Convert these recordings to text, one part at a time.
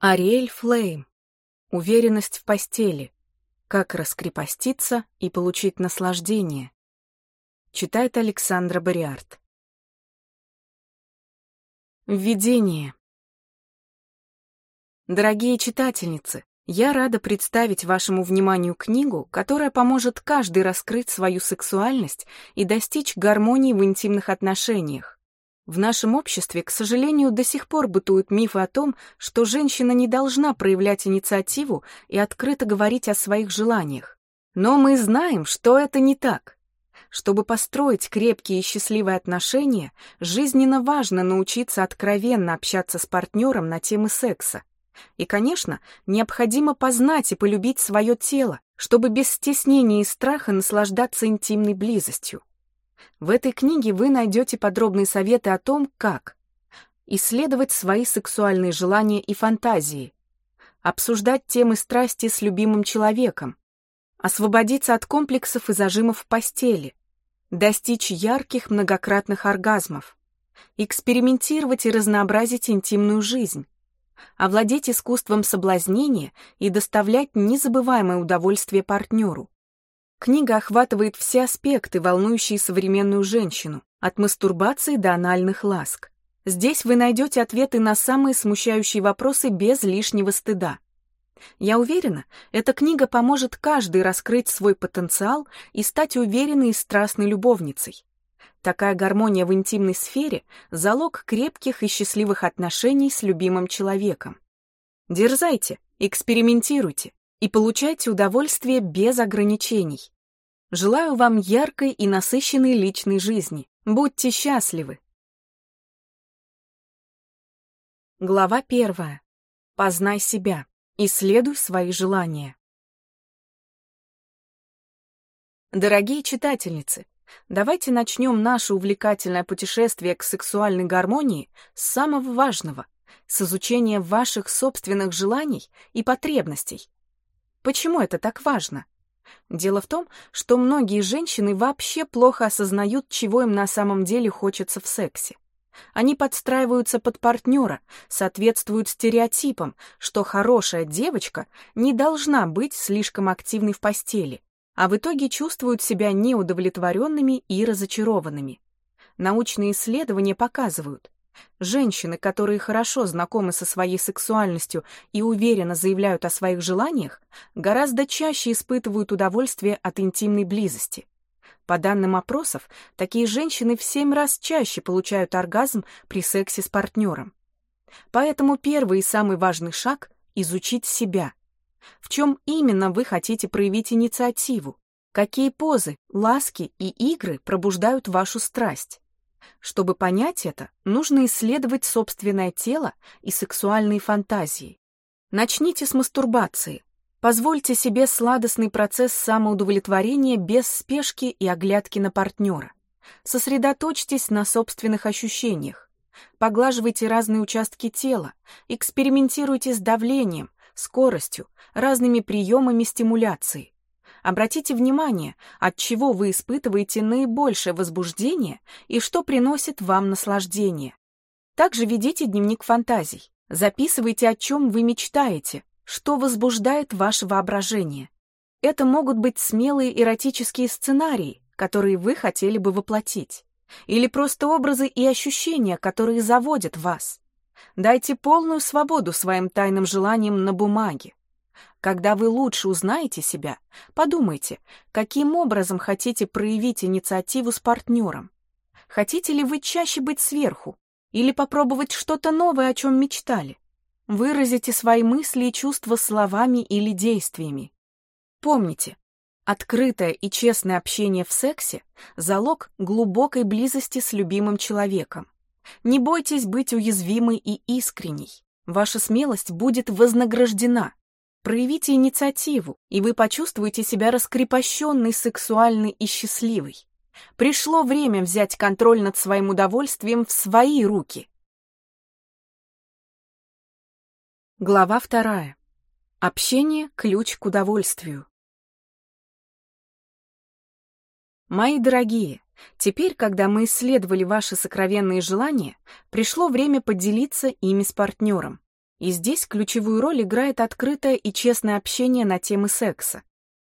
Ариэль Флейм. Уверенность в постели. Как раскрепоститься и получить наслаждение. Читает Александра Бариарт. Введение. Дорогие читательницы, я рада представить вашему вниманию книгу, которая поможет каждый раскрыть свою сексуальность и достичь гармонии в интимных отношениях. В нашем обществе, к сожалению, до сих пор бытуют мифы о том, что женщина не должна проявлять инициативу и открыто говорить о своих желаниях. Но мы знаем, что это не так. Чтобы построить крепкие и счастливые отношения, жизненно важно научиться откровенно общаться с партнером на темы секса. И, конечно, необходимо познать и полюбить свое тело, чтобы без стеснения и страха наслаждаться интимной близостью. В этой книге вы найдете подробные советы о том, как исследовать свои сексуальные желания и фантазии, обсуждать темы страсти с любимым человеком, освободиться от комплексов и зажимов в постели, достичь ярких многократных оргазмов, экспериментировать и разнообразить интимную жизнь, овладеть искусством соблазнения и доставлять незабываемое удовольствие партнеру, Книга охватывает все аспекты, волнующие современную женщину, от мастурбации до анальных ласк. Здесь вы найдете ответы на самые смущающие вопросы без лишнего стыда. Я уверена, эта книга поможет каждой раскрыть свой потенциал и стать уверенной и страстной любовницей. Такая гармония в интимной сфере – залог крепких и счастливых отношений с любимым человеком. Дерзайте, экспериментируйте, и получайте удовольствие без ограничений. Желаю вам яркой и насыщенной личной жизни. Будьте счастливы! Глава первая. Познай себя. Исследуй свои желания. Дорогие читательницы, давайте начнем наше увлекательное путешествие к сексуальной гармонии с самого важного, с изучения ваших собственных желаний и потребностей, Почему это так важно? Дело в том, что многие женщины вообще плохо осознают, чего им на самом деле хочется в сексе. Они подстраиваются под партнера, соответствуют стереотипам, что хорошая девочка не должна быть слишком активной в постели, а в итоге чувствуют себя неудовлетворенными и разочарованными. Научные исследования показывают, Женщины, которые хорошо знакомы со своей сексуальностью и уверенно заявляют о своих желаниях, гораздо чаще испытывают удовольствие от интимной близости. По данным опросов, такие женщины в семь раз чаще получают оргазм при сексе с партнером. Поэтому первый и самый важный шаг — изучить себя. В чем именно вы хотите проявить инициативу? Какие позы, ласки и игры пробуждают вашу страсть? Чтобы понять это, нужно исследовать собственное тело и сексуальные фантазии. Начните с мастурбации. Позвольте себе сладостный процесс самоудовлетворения без спешки и оглядки на партнера. Сосредоточьтесь на собственных ощущениях. Поглаживайте разные участки тела, экспериментируйте с давлением, скоростью, разными приемами стимуляции. Обратите внимание, от чего вы испытываете наибольшее возбуждение и что приносит вам наслаждение. Также ведите дневник фантазий. Записывайте, о чем вы мечтаете, что возбуждает ваше воображение. Это могут быть смелые эротические сценарии, которые вы хотели бы воплотить, или просто образы и ощущения, которые заводят вас. Дайте полную свободу своим тайным желаниям на бумаге. Когда вы лучше узнаете себя, подумайте, каким образом хотите проявить инициативу с партнером. Хотите ли вы чаще быть сверху или попробовать что-то новое, о чем мечтали? Выразите свои мысли и чувства словами или действиями. Помните, открытое и честное общение в сексе – залог глубокой близости с любимым человеком. Не бойтесь быть уязвимой и искренней. Ваша смелость будет вознаграждена. Проявите инициативу, и вы почувствуете себя раскрепощенной, сексуальной и счастливой. Пришло время взять контроль над своим удовольствием в свои руки. Глава вторая. Общение – ключ к удовольствию. Мои дорогие, теперь, когда мы исследовали ваши сокровенные желания, пришло время поделиться ими с партнером. И здесь ключевую роль играет открытое и честное общение на темы секса.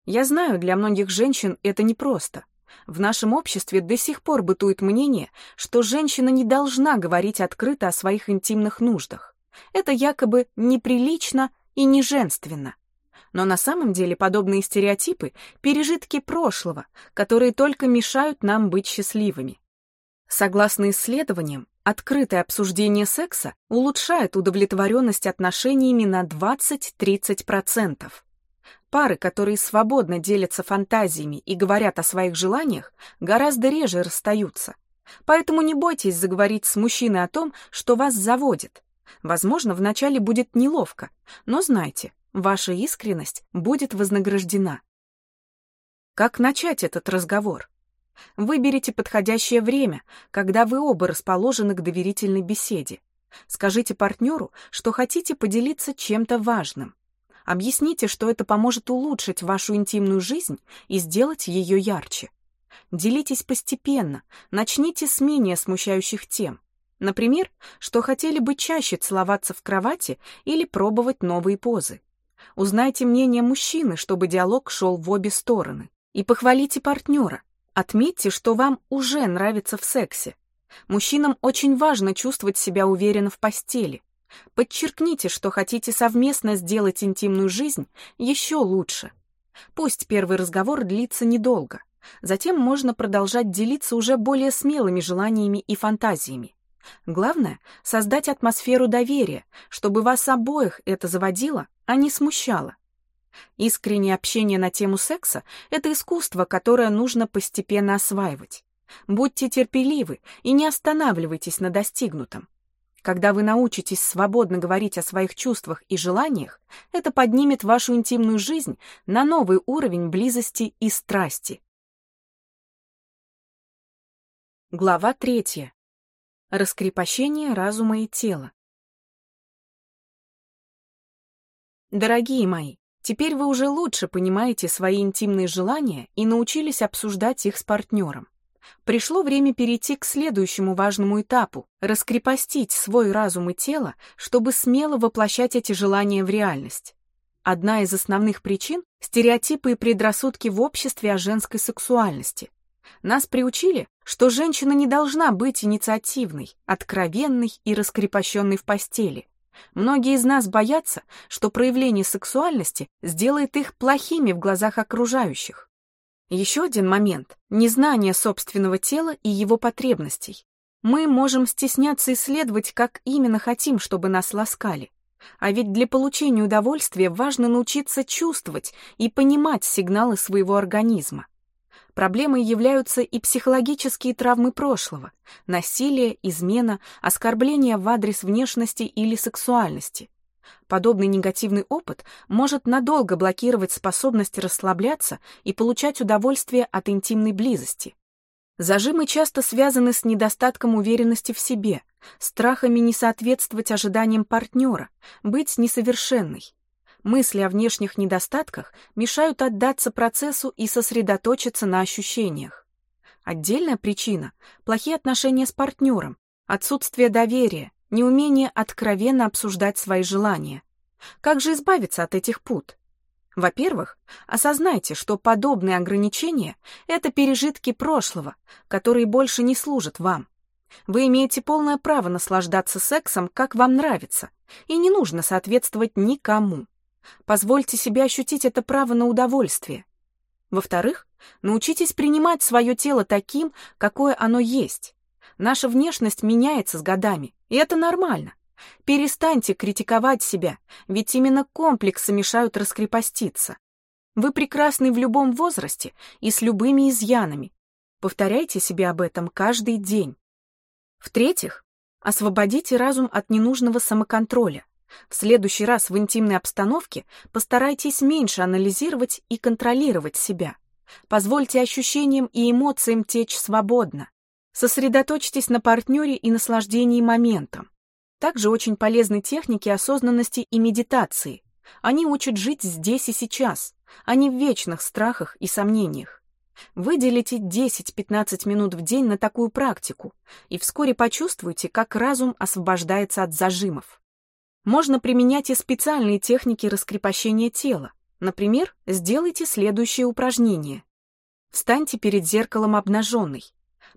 Я знаю, для многих женщин это непросто. В нашем обществе до сих пор бытует мнение, что женщина не должна говорить открыто о своих интимных нуждах. Это якобы неприлично и не женственно. Но на самом деле подобные стереотипы — пережитки прошлого, которые только мешают нам быть счастливыми. Согласно исследованиям, открытое обсуждение секса улучшает удовлетворенность отношениями на 20-30%. Пары, которые свободно делятся фантазиями и говорят о своих желаниях, гораздо реже расстаются. Поэтому не бойтесь заговорить с мужчиной о том, что вас заводит. Возможно, вначале будет неловко, но знайте, ваша искренность будет вознаграждена. Как начать этот разговор? Выберите подходящее время, когда вы оба расположены к доверительной беседе. Скажите партнеру, что хотите поделиться чем-то важным. Объясните, что это поможет улучшить вашу интимную жизнь и сделать ее ярче. Делитесь постепенно, начните с менее смущающих тем. Например, что хотели бы чаще целоваться в кровати или пробовать новые позы. Узнайте мнение мужчины, чтобы диалог шел в обе стороны. И похвалите партнера, Отметьте, что вам уже нравится в сексе. Мужчинам очень важно чувствовать себя уверенно в постели. Подчеркните, что хотите совместно сделать интимную жизнь еще лучше. Пусть первый разговор длится недолго. Затем можно продолжать делиться уже более смелыми желаниями и фантазиями. Главное — создать атмосферу доверия, чтобы вас обоих это заводило, а не смущало. Искреннее общение на тему секса — это искусство, которое нужно постепенно осваивать. Будьте терпеливы и не останавливайтесь на достигнутом. Когда вы научитесь свободно говорить о своих чувствах и желаниях, это поднимет вашу интимную жизнь на новый уровень близости и страсти. Глава третья. Раскрепощение разума и тела. Дорогие мои, Теперь вы уже лучше понимаете свои интимные желания и научились обсуждать их с партнером. Пришло время перейти к следующему важному этапу — раскрепостить свой разум и тело, чтобы смело воплощать эти желания в реальность. Одна из основных причин — стереотипы и предрассудки в обществе о женской сексуальности. Нас приучили, что женщина не должна быть инициативной, откровенной и раскрепощенной в постели. Многие из нас боятся, что проявление сексуальности сделает их плохими в глазах окружающих. Еще один момент — незнание собственного тела и его потребностей. Мы можем стесняться исследовать, как именно хотим, чтобы нас ласкали. А ведь для получения удовольствия важно научиться чувствовать и понимать сигналы своего организма. Проблемой являются и психологические травмы прошлого, насилие, измена, оскорбление в адрес внешности или сексуальности. Подобный негативный опыт может надолго блокировать способность расслабляться и получать удовольствие от интимной близости. Зажимы часто связаны с недостатком уверенности в себе, страхами не соответствовать ожиданиям партнера, быть несовершенной. Мысли о внешних недостатках мешают отдаться процессу и сосредоточиться на ощущениях. Отдельная причина – плохие отношения с партнером, отсутствие доверия, неумение откровенно обсуждать свои желания. Как же избавиться от этих пут? Во-первых, осознайте, что подобные ограничения – это пережитки прошлого, которые больше не служат вам. Вы имеете полное право наслаждаться сексом, как вам нравится, и не нужно соответствовать никому. Позвольте себе ощутить это право на удовольствие. Во-вторых, научитесь принимать свое тело таким, какое оно есть. Наша внешность меняется с годами, и это нормально. Перестаньте критиковать себя, ведь именно комплексы мешают раскрепоститься. Вы прекрасны в любом возрасте и с любыми изъянами. Повторяйте себе об этом каждый день. В-третьих, освободите разум от ненужного самоконтроля. В следующий раз в интимной обстановке постарайтесь меньше анализировать и контролировать себя. Позвольте ощущениям и эмоциям течь свободно. Сосредоточьтесь на партнере и наслаждении моментом. Также очень полезны техники осознанности и медитации. Они учат жить здесь и сейчас, а не в вечных страхах и сомнениях. Выделите 10-15 минут в день на такую практику и вскоре почувствуйте, как разум освобождается от зажимов. Можно применять и специальные техники раскрепощения тела. Например, сделайте следующее упражнение. Встаньте перед зеркалом обнаженной.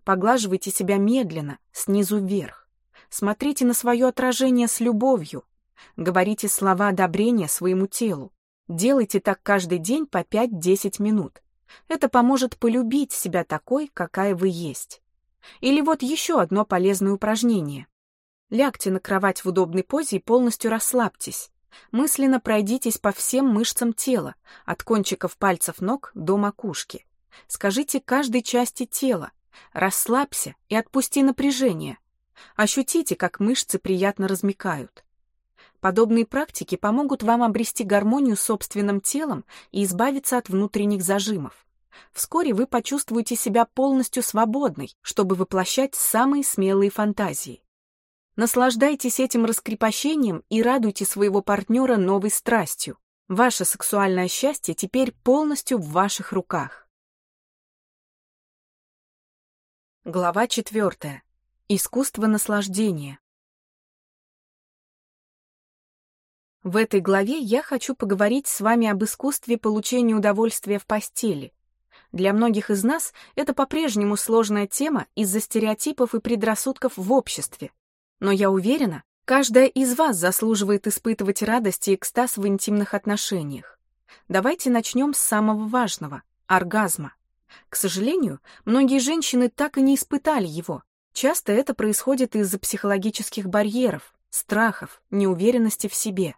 Поглаживайте себя медленно, снизу вверх. Смотрите на свое отражение с любовью. Говорите слова одобрения своему телу. Делайте так каждый день по 5-10 минут. Это поможет полюбить себя такой, какая вы есть. Или вот еще одно полезное упражнение. Лягте на кровать в удобной позе и полностью расслабьтесь. Мысленно пройдитесь по всем мышцам тела, от кончиков пальцев ног до макушки. Скажите каждой части тела «расслабься» и отпусти напряжение. Ощутите, как мышцы приятно размякают. Подобные практики помогут вам обрести гармонию с собственным телом и избавиться от внутренних зажимов. Вскоре вы почувствуете себя полностью свободной, чтобы воплощать самые смелые фантазии. Наслаждайтесь этим раскрепощением и радуйте своего партнера новой страстью. Ваше сексуальное счастье теперь полностью в ваших руках. Глава четвертая. Искусство наслаждения. В этой главе я хочу поговорить с вами об искусстве получения удовольствия в постели. Для многих из нас это по-прежнему сложная тема из-за стереотипов и предрассудков в обществе. Но я уверена, каждая из вас заслуживает испытывать радость и экстаз в интимных отношениях. Давайте начнем с самого важного — оргазма. К сожалению, многие женщины так и не испытали его. Часто это происходит из-за психологических барьеров, страхов, неуверенности в себе.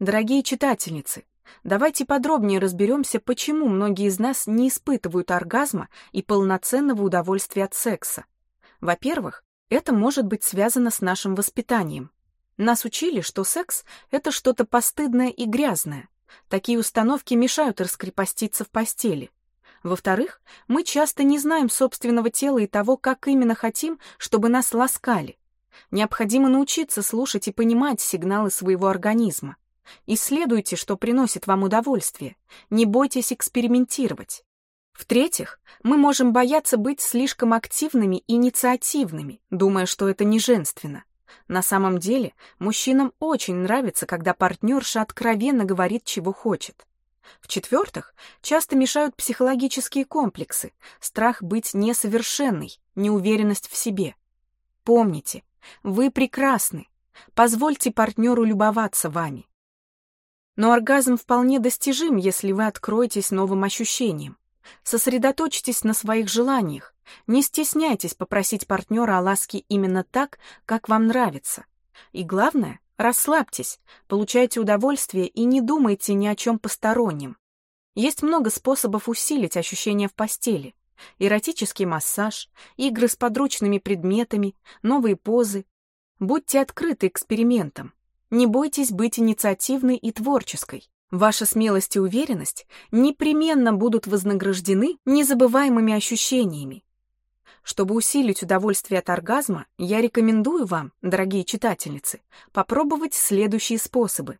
Дорогие читательницы, давайте подробнее разберемся, почему многие из нас не испытывают оргазма и полноценного удовольствия от секса. Во-первых, это может быть связано с нашим воспитанием. Нас учили, что секс — это что-то постыдное и грязное. Такие установки мешают раскрепоститься в постели. Во-вторых, мы часто не знаем собственного тела и того, как именно хотим, чтобы нас ласкали. Необходимо научиться слушать и понимать сигналы своего организма. Исследуйте, что приносит вам удовольствие. Не бойтесь экспериментировать. В-третьих, мы можем бояться быть слишком активными и инициативными, думая, что это не женственно. На самом деле, мужчинам очень нравится, когда партнерша откровенно говорит, чего хочет. В-четвертых, часто мешают психологические комплексы, страх быть несовершенной, неуверенность в себе. Помните, вы прекрасны. Позвольте партнеру любоваться вами. Но оргазм вполне достижим, если вы откроетесь новым ощущениям. Сосредоточьтесь на своих желаниях. Не стесняйтесь попросить партнера о ласке именно так, как вам нравится. И главное, расслабьтесь, получайте удовольствие и не думайте ни о чем постороннем. Есть много способов усилить ощущения в постели. Эротический массаж, игры с подручными предметами, новые позы. Будьте открыты экспериментам. Не бойтесь быть инициативной и творческой. Ваша смелость и уверенность непременно будут вознаграждены незабываемыми ощущениями. Чтобы усилить удовольствие от оргазма, я рекомендую вам, дорогие читательницы, попробовать следующие способы.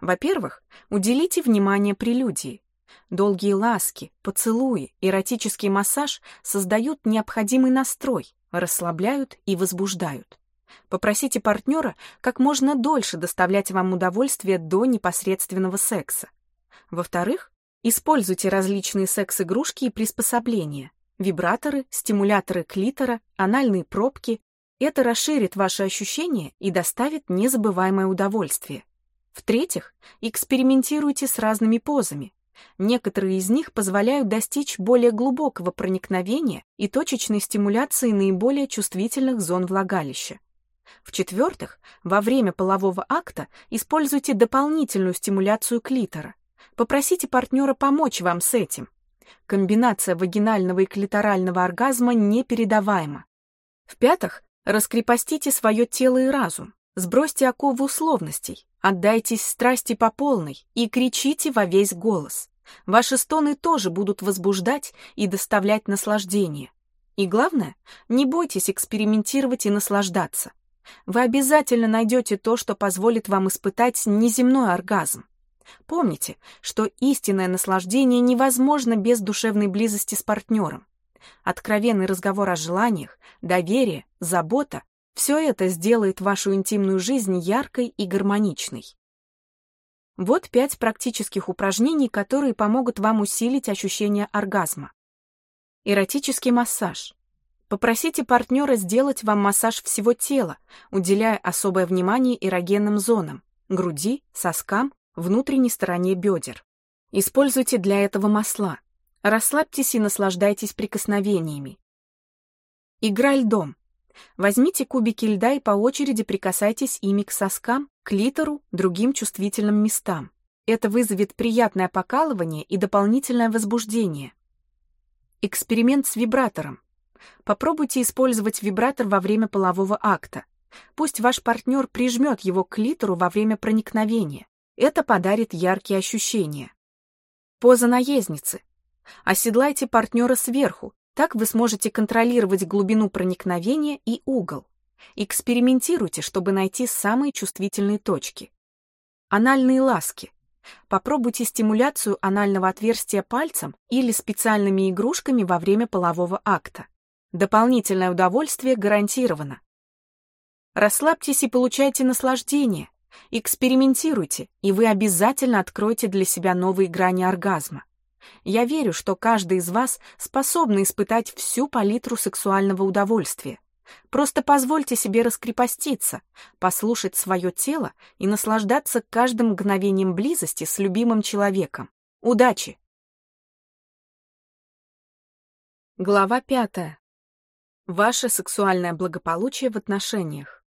Во-первых, уделите внимание прелюдии. Долгие ласки, поцелуи, эротический массаж создают необходимый настрой, расслабляют и возбуждают. Попросите партнера как можно дольше доставлять вам удовольствие до непосредственного секса. Во-вторых, используйте различные секс-игрушки и приспособления. Вибраторы, стимуляторы клитора, анальные пробки. Это расширит ваши ощущения и доставит незабываемое удовольствие. В-третьих, экспериментируйте с разными позами. Некоторые из них позволяют достичь более глубокого проникновения и точечной стимуляции наиболее чувствительных зон влагалища. В-четвертых, во время полового акта используйте дополнительную стимуляцию клитора. Попросите партнера помочь вам с этим. Комбинация вагинального и клиторального оргазма непередаваема. В-пятых, раскрепостите свое тело и разум. Сбросьте оковы условностей, отдайтесь страсти по полной и кричите во весь голос. Ваши стоны тоже будут возбуждать и доставлять наслаждение. И главное, не бойтесь экспериментировать и наслаждаться вы обязательно найдете то, что позволит вам испытать неземной оргазм. Помните, что истинное наслаждение невозможно без душевной близости с партнером. Откровенный разговор о желаниях, доверие, забота — Все это сделает вашу интимную жизнь яркой и гармоничной. Вот пять практических упражнений, которые помогут вам усилить ощущение оргазма. Эротический массаж. Попросите партнера сделать вам массаж всего тела, уделяя особое внимание эрогенным зонам – груди, соскам, внутренней стороне бедер. Используйте для этого масла. Расслабьтесь и наслаждайтесь прикосновениями. Игра льдом. Возьмите кубики льда и по очереди прикасайтесь ими к соскам, клитору, другим чувствительным местам. Это вызовет приятное покалывание и дополнительное возбуждение. Эксперимент с вибратором. Попробуйте использовать вибратор во время полового акта. Пусть ваш партнер прижмет его к клитору во время проникновения. Это подарит яркие ощущения. Поза наездницы. Оседлайте партнера сверху, так вы сможете контролировать глубину проникновения и угол. Экспериментируйте, чтобы найти самые чувствительные точки. Анальные ласки. Попробуйте стимуляцию анального отверстия пальцем или специальными игрушками во время полового акта. Дополнительное удовольствие гарантировано. Расслабьтесь и получайте наслаждение. Экспериментируйте, и вы обязательно откроете для себя новые грани оргазма. Я верю, что каждый из вас способен испытать всю палитру сексуального удовольствия. Просто позвольте себе раскрепоститься, послушать свое тело и наслаждаться каждым мгновением близости с любимым человеком. Удачи! Глава пятая. Ваше сексуальное благополучие в отношениях.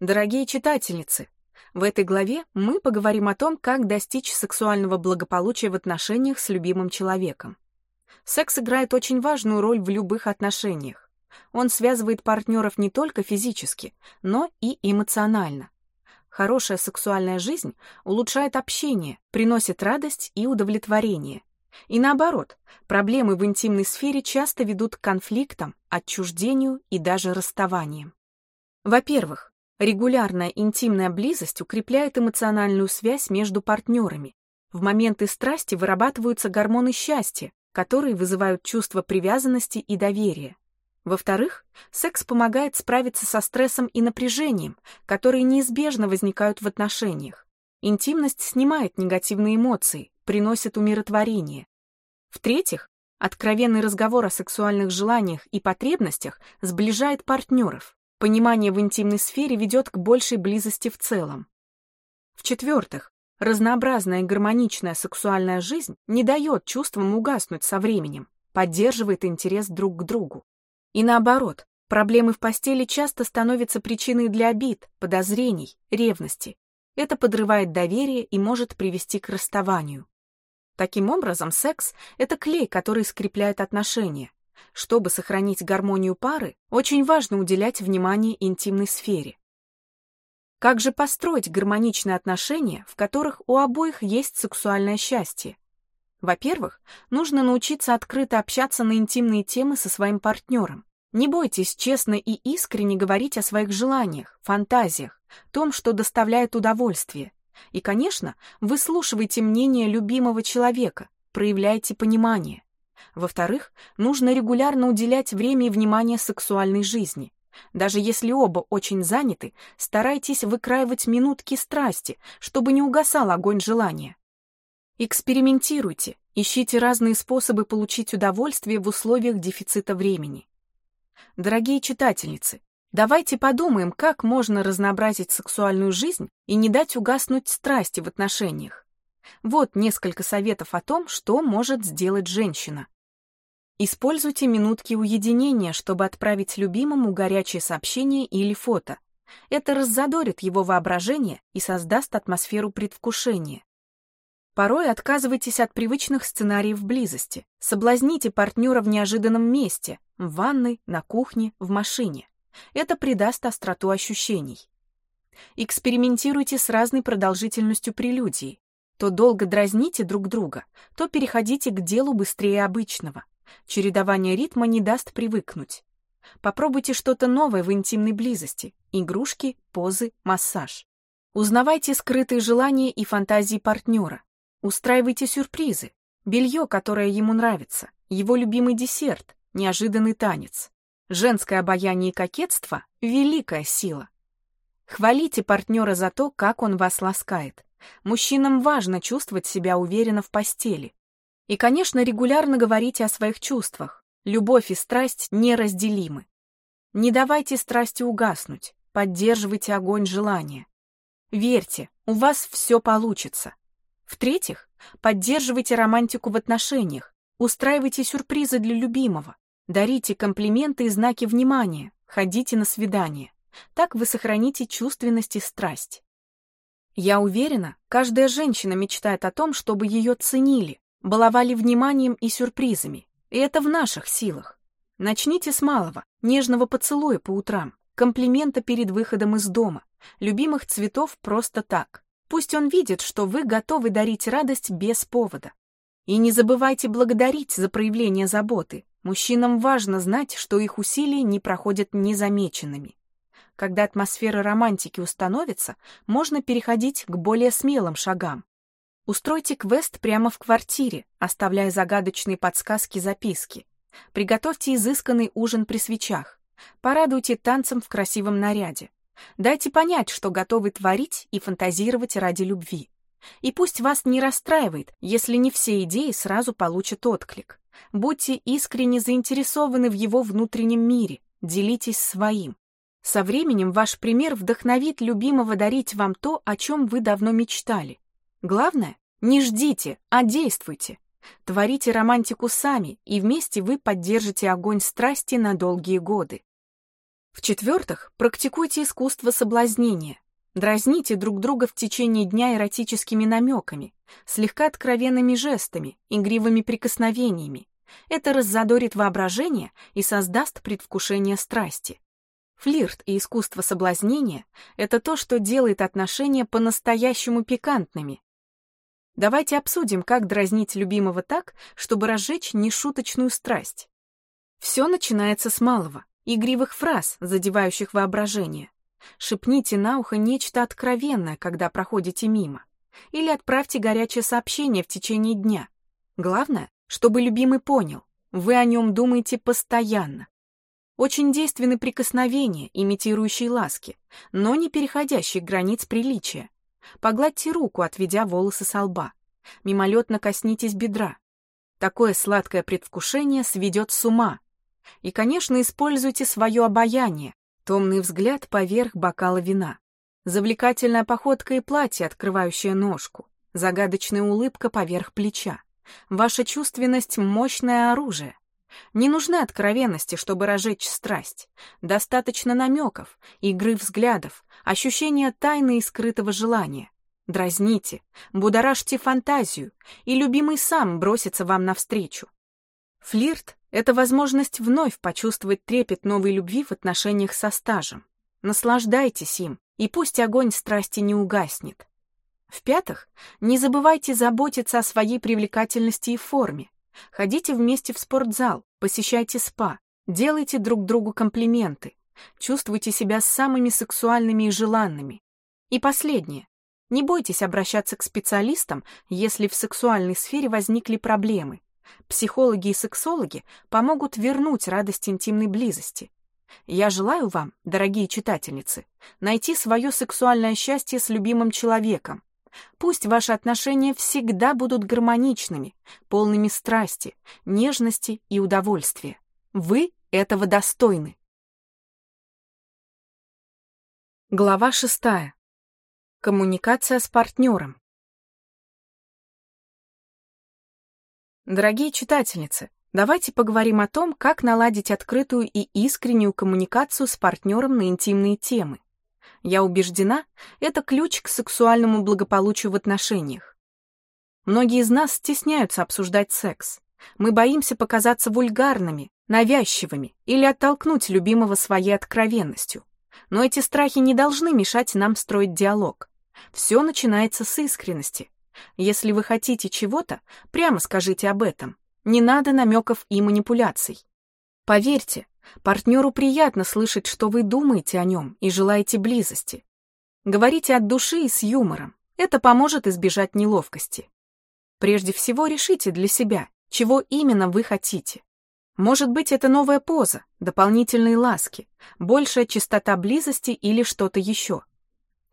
Дорогие читательницы, в этой главе мы поговорим о том, как достичь сексуального благополучия в отношениях с любимым человеком. Секс играет очень важную роль в любых отношениях. Он связывает партнеров не только физически, но и эмоционально. Хорошая сексуальная жизнь улучшает общение, приносит радость и удовлетворение. И наоборот, проблемы в интимной сфере часто ведут к конфликтам, отчуждению и даже расставаниям. Во-первых, регулярная интимная близость укрепляет эмоциональную связь между партнерами. В моменты страсти вырабатываются гормоны счастья, которые вызывают чувство привязанности и доверия. Во-вторых, секс помогает справиться со стрессом и напряжением, которые неизбежно возникают в отношениях. Интимность снимает негативные эмоции, приносит умиротворение. В-третьих, откровенный разговор о сексуальных желаниях и потребностях сближает партнеров. Понимание в интимной сфере ведет к большей близости в целом. В-четвертых, разнообразная и гармоничная сексуальная жизнь не дает чувствам угаснуть со временем, поддерживает интерес друг к другу. И наоборот, проблемы в постели часто становятся причиной для обид, подозрений, ревности. Это подрывает доверие и может привести к расставанию. Таким образом, секс — это клей, который скрепляет отношения. Чтобы сохранить гармонию пары, очень важно уделять внимание интимной сфере. Как же построить гармоничные отношения, в которых у обоих есть сексуальное счастье? Во-первых, нужно научиться открыто общаться на интимные темы со своим партнером. Не бойтесь честно и искренне говорить о своих желаниях, фантазиях, том, что доставляет удовольствие. И, конечно, выслушивайте мнение любимого человека, проявляйте понимание. Во-вторых, нужно регулярно уделять время и внимание сексуальной жизни. Даже если оба очень заняты, старайтесь выкраивать минутки страсти, чтобы не угасал огонь желания. Экспериментируйте, ищите разные способы получить удовольствие в условиях дефицита времени. Дорогие читательницы, Давайте подумаем, как можно разнообразить сексуальную жизнь и не дать угаснуть страсти в отношениях. Вот несколько советов о том, что может сделать женщина. Используйте минутки уединения, чтобы отправить любимому горячее сообщение или фото. Это раззадорит его воображение и создаст атмосферу предвкушения. Порой отказывайтесь от привычных сценариев близости. Соблазните партнера в неожиданном месте, в ванной, на кухне, в машине. Это придаст остроту ощущений. Экспериментируйте с разной продолжительностью прелюдий. То долго дразните друг друга, то переходите к делу быстрее обычного. Чередование ритма не даст привыкнуть. Попробуйте что-то новое в интимной близости. Игрушки, позы, массаж. Узнавайте скрытые желания и фантазии партнера. Устраивайте сюрпризы. Белье, которое ему нравится. Его любимый десерт. Неожиданный танец. Женское обаяние и кокетство — великая сила. Хвалите партнера за то, как он вас ласкает. Мужчинам важно чувствовать себя уверенно в постели. И, конечно, регулярно говорите о своих чувствах. Любовь и страсть неразделимы. Не давайте страсти угаснуть, поддерживайте огонь желания. Верьте, у вас все получится. В-третьих, поддерживайте романтику в отношениях, устраивайте сюрпризы для любимого, дарите комплименты и знаки внимания, ходите на свидания. Так вы сохраните чувственность и страсть. Я уверена, каждая женщина мечтает о том, чтобы ее ценили, баловали вниманием и сюрпризами. И это в наших силах. Начните с малого, нежного поцелуя по утрам, комплимента перед выходом из дома, любимых цветов просто так. Пусть он видит, что вы готовы дарить радость без повода. И не забывайте благодарить за проявление заботы. Мужчинам важно знать, что их усилия не проходят незамеченными. Когда атмосфера романтики установится, можно переходить к более смелым шагам. Устройте квест прямо в квартире, оставляя загадочные подсказки-записки. Приготовьте изысканный ужин при свечах. Порадуйте танцем в красивом наряде. Дайте понять, что готовы творить и фантазировать ради любви. И пусть вас не расстраивает, если не все идеи сразу получат отклик. Будьте искренне заинтересованы в его внутреннем мире, делитесь своим. Со временем ваш пример вдохновит любимого дарить вам то, о чем вы давно мечтали. Главное, не ждите, а действуйте. Творите романтику сами, и вместе вы поддержите огонь страсти на долгие годы. В-четвертых, практикуйте искусство соблазнения. Дразните друг друга в течение дня эротическими намеками, слегка откровенными жестами, игривыми прикосновениями. Это раззадорит воображение и создаст предвкушение страсти. Флирт и искусство соблазнения — это то, что делает отношения по-настоящему пикантными. Давайте обсудим, как дразнить любимого так, чтобы разжечь нешуточную страсть. Все начинается с малого, игривых фраз, задевающих воображение. Шепните на ухо нечто откровенное, когда проходите мимо. Или отправьте горячее сообщение в течение дня. Главное, чтобы любимый понял, вы о нем думаете постоянно, очень действенны прикосновения, имитирующие ласки, но не переходящие границ приличия. Погладьте руку, отведя волосы со лба. Мимолетно коснитесь бедра. Такое сладкое предвкушение сведет с ума. И, конечно, используйте свое обаяние, томный взгляд поверх бокала вина. Завлекательная походка и платье, открывающее ножку. Загадочная улыбка поверх плеча. Ваша чувственность — мощное оружие. Не нужны откровенности, чтобы разжечь страсть. Достаточно намеков, игры взглядов, ощущения тайны и скрытого желания. Дразните, будоражьте фантазию, и любимый сам бросится вам навстречу. Флирт — это возможность вновь почувствовать трепет новой любви в отношениях со стажем. Наслаждайтесь им, и пусть огонь страсти не угаснет. В-пятых, не забывайте заботиться о своей привлекательности и форме. Ходите вместе в спортзал, посещайте спа, делайте друг другу комплименты, чувствуйте себя самыми сексуальными и желанными. И последнее. Не бойтесь обращаться к специалистам, если в сексуальной сфере возникли проблемы. Психологи и сексологи помогут вернуть радость интимной близости. Я желаю вам, дорогие читательницы, найти свое сексуальное счастье с любимым человеком, Пусть ваши отношения всегда будут гармоничными, полными страсти, нежности и удовольствия. Вы этого достойны. Глава шестая. Коммуникация с партнером. Дорогие читательницы, давайте поговорим о том, как наладить открытую и искреннюю коммуникацию с партнером на интимные темы. Я убеждена, это ключ к сексуальному благополучию в отношениях. Многие из нас стесняются обсуждать секс. Мы боимся показаться вульгарными, навязчивыми или оттолкнуть любимого своей откровенностью. Но эти страхи не должны мешать нам строить диалог. Все начинается с искренности. Если вы хотите чего-то, прямо скажите об этом. Не надо намеков и манипуляций. Поверьте, Партнеру приятно слышать, что вы думаете о нем и желаете близости. Говорите от души и с юмором. Это поможет избежать неловкости. Прежде всего решите для себя, чего именно вы хотите. Может быть, это новая поза, дополнительные ласки, большая частота близости или что-то еще.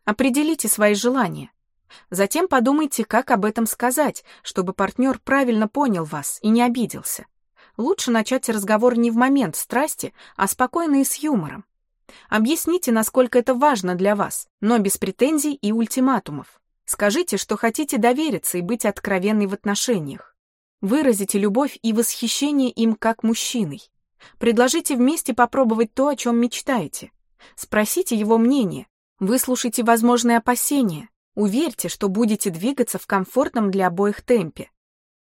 Определите свои желания. Затем подумайте, как об этом сказать, чтобы партнер правильно понял вас и не обиделся. Лучше начать разговор не в момент страсти, а спокойно и с юмором. Объясните, насколько это важно для вас, но без претензий и ультиматумов. Скажите, что хотите довериться и быть откровенной в отношениях. Выразите любовь и восхищение им как мужчиной. Предложите вместе попробовать то, о чем мечтаете. Спросите его мнение. Выслушайте возможные опасения. Уверьте, что будете двигаться в комфортном для обоих темпе.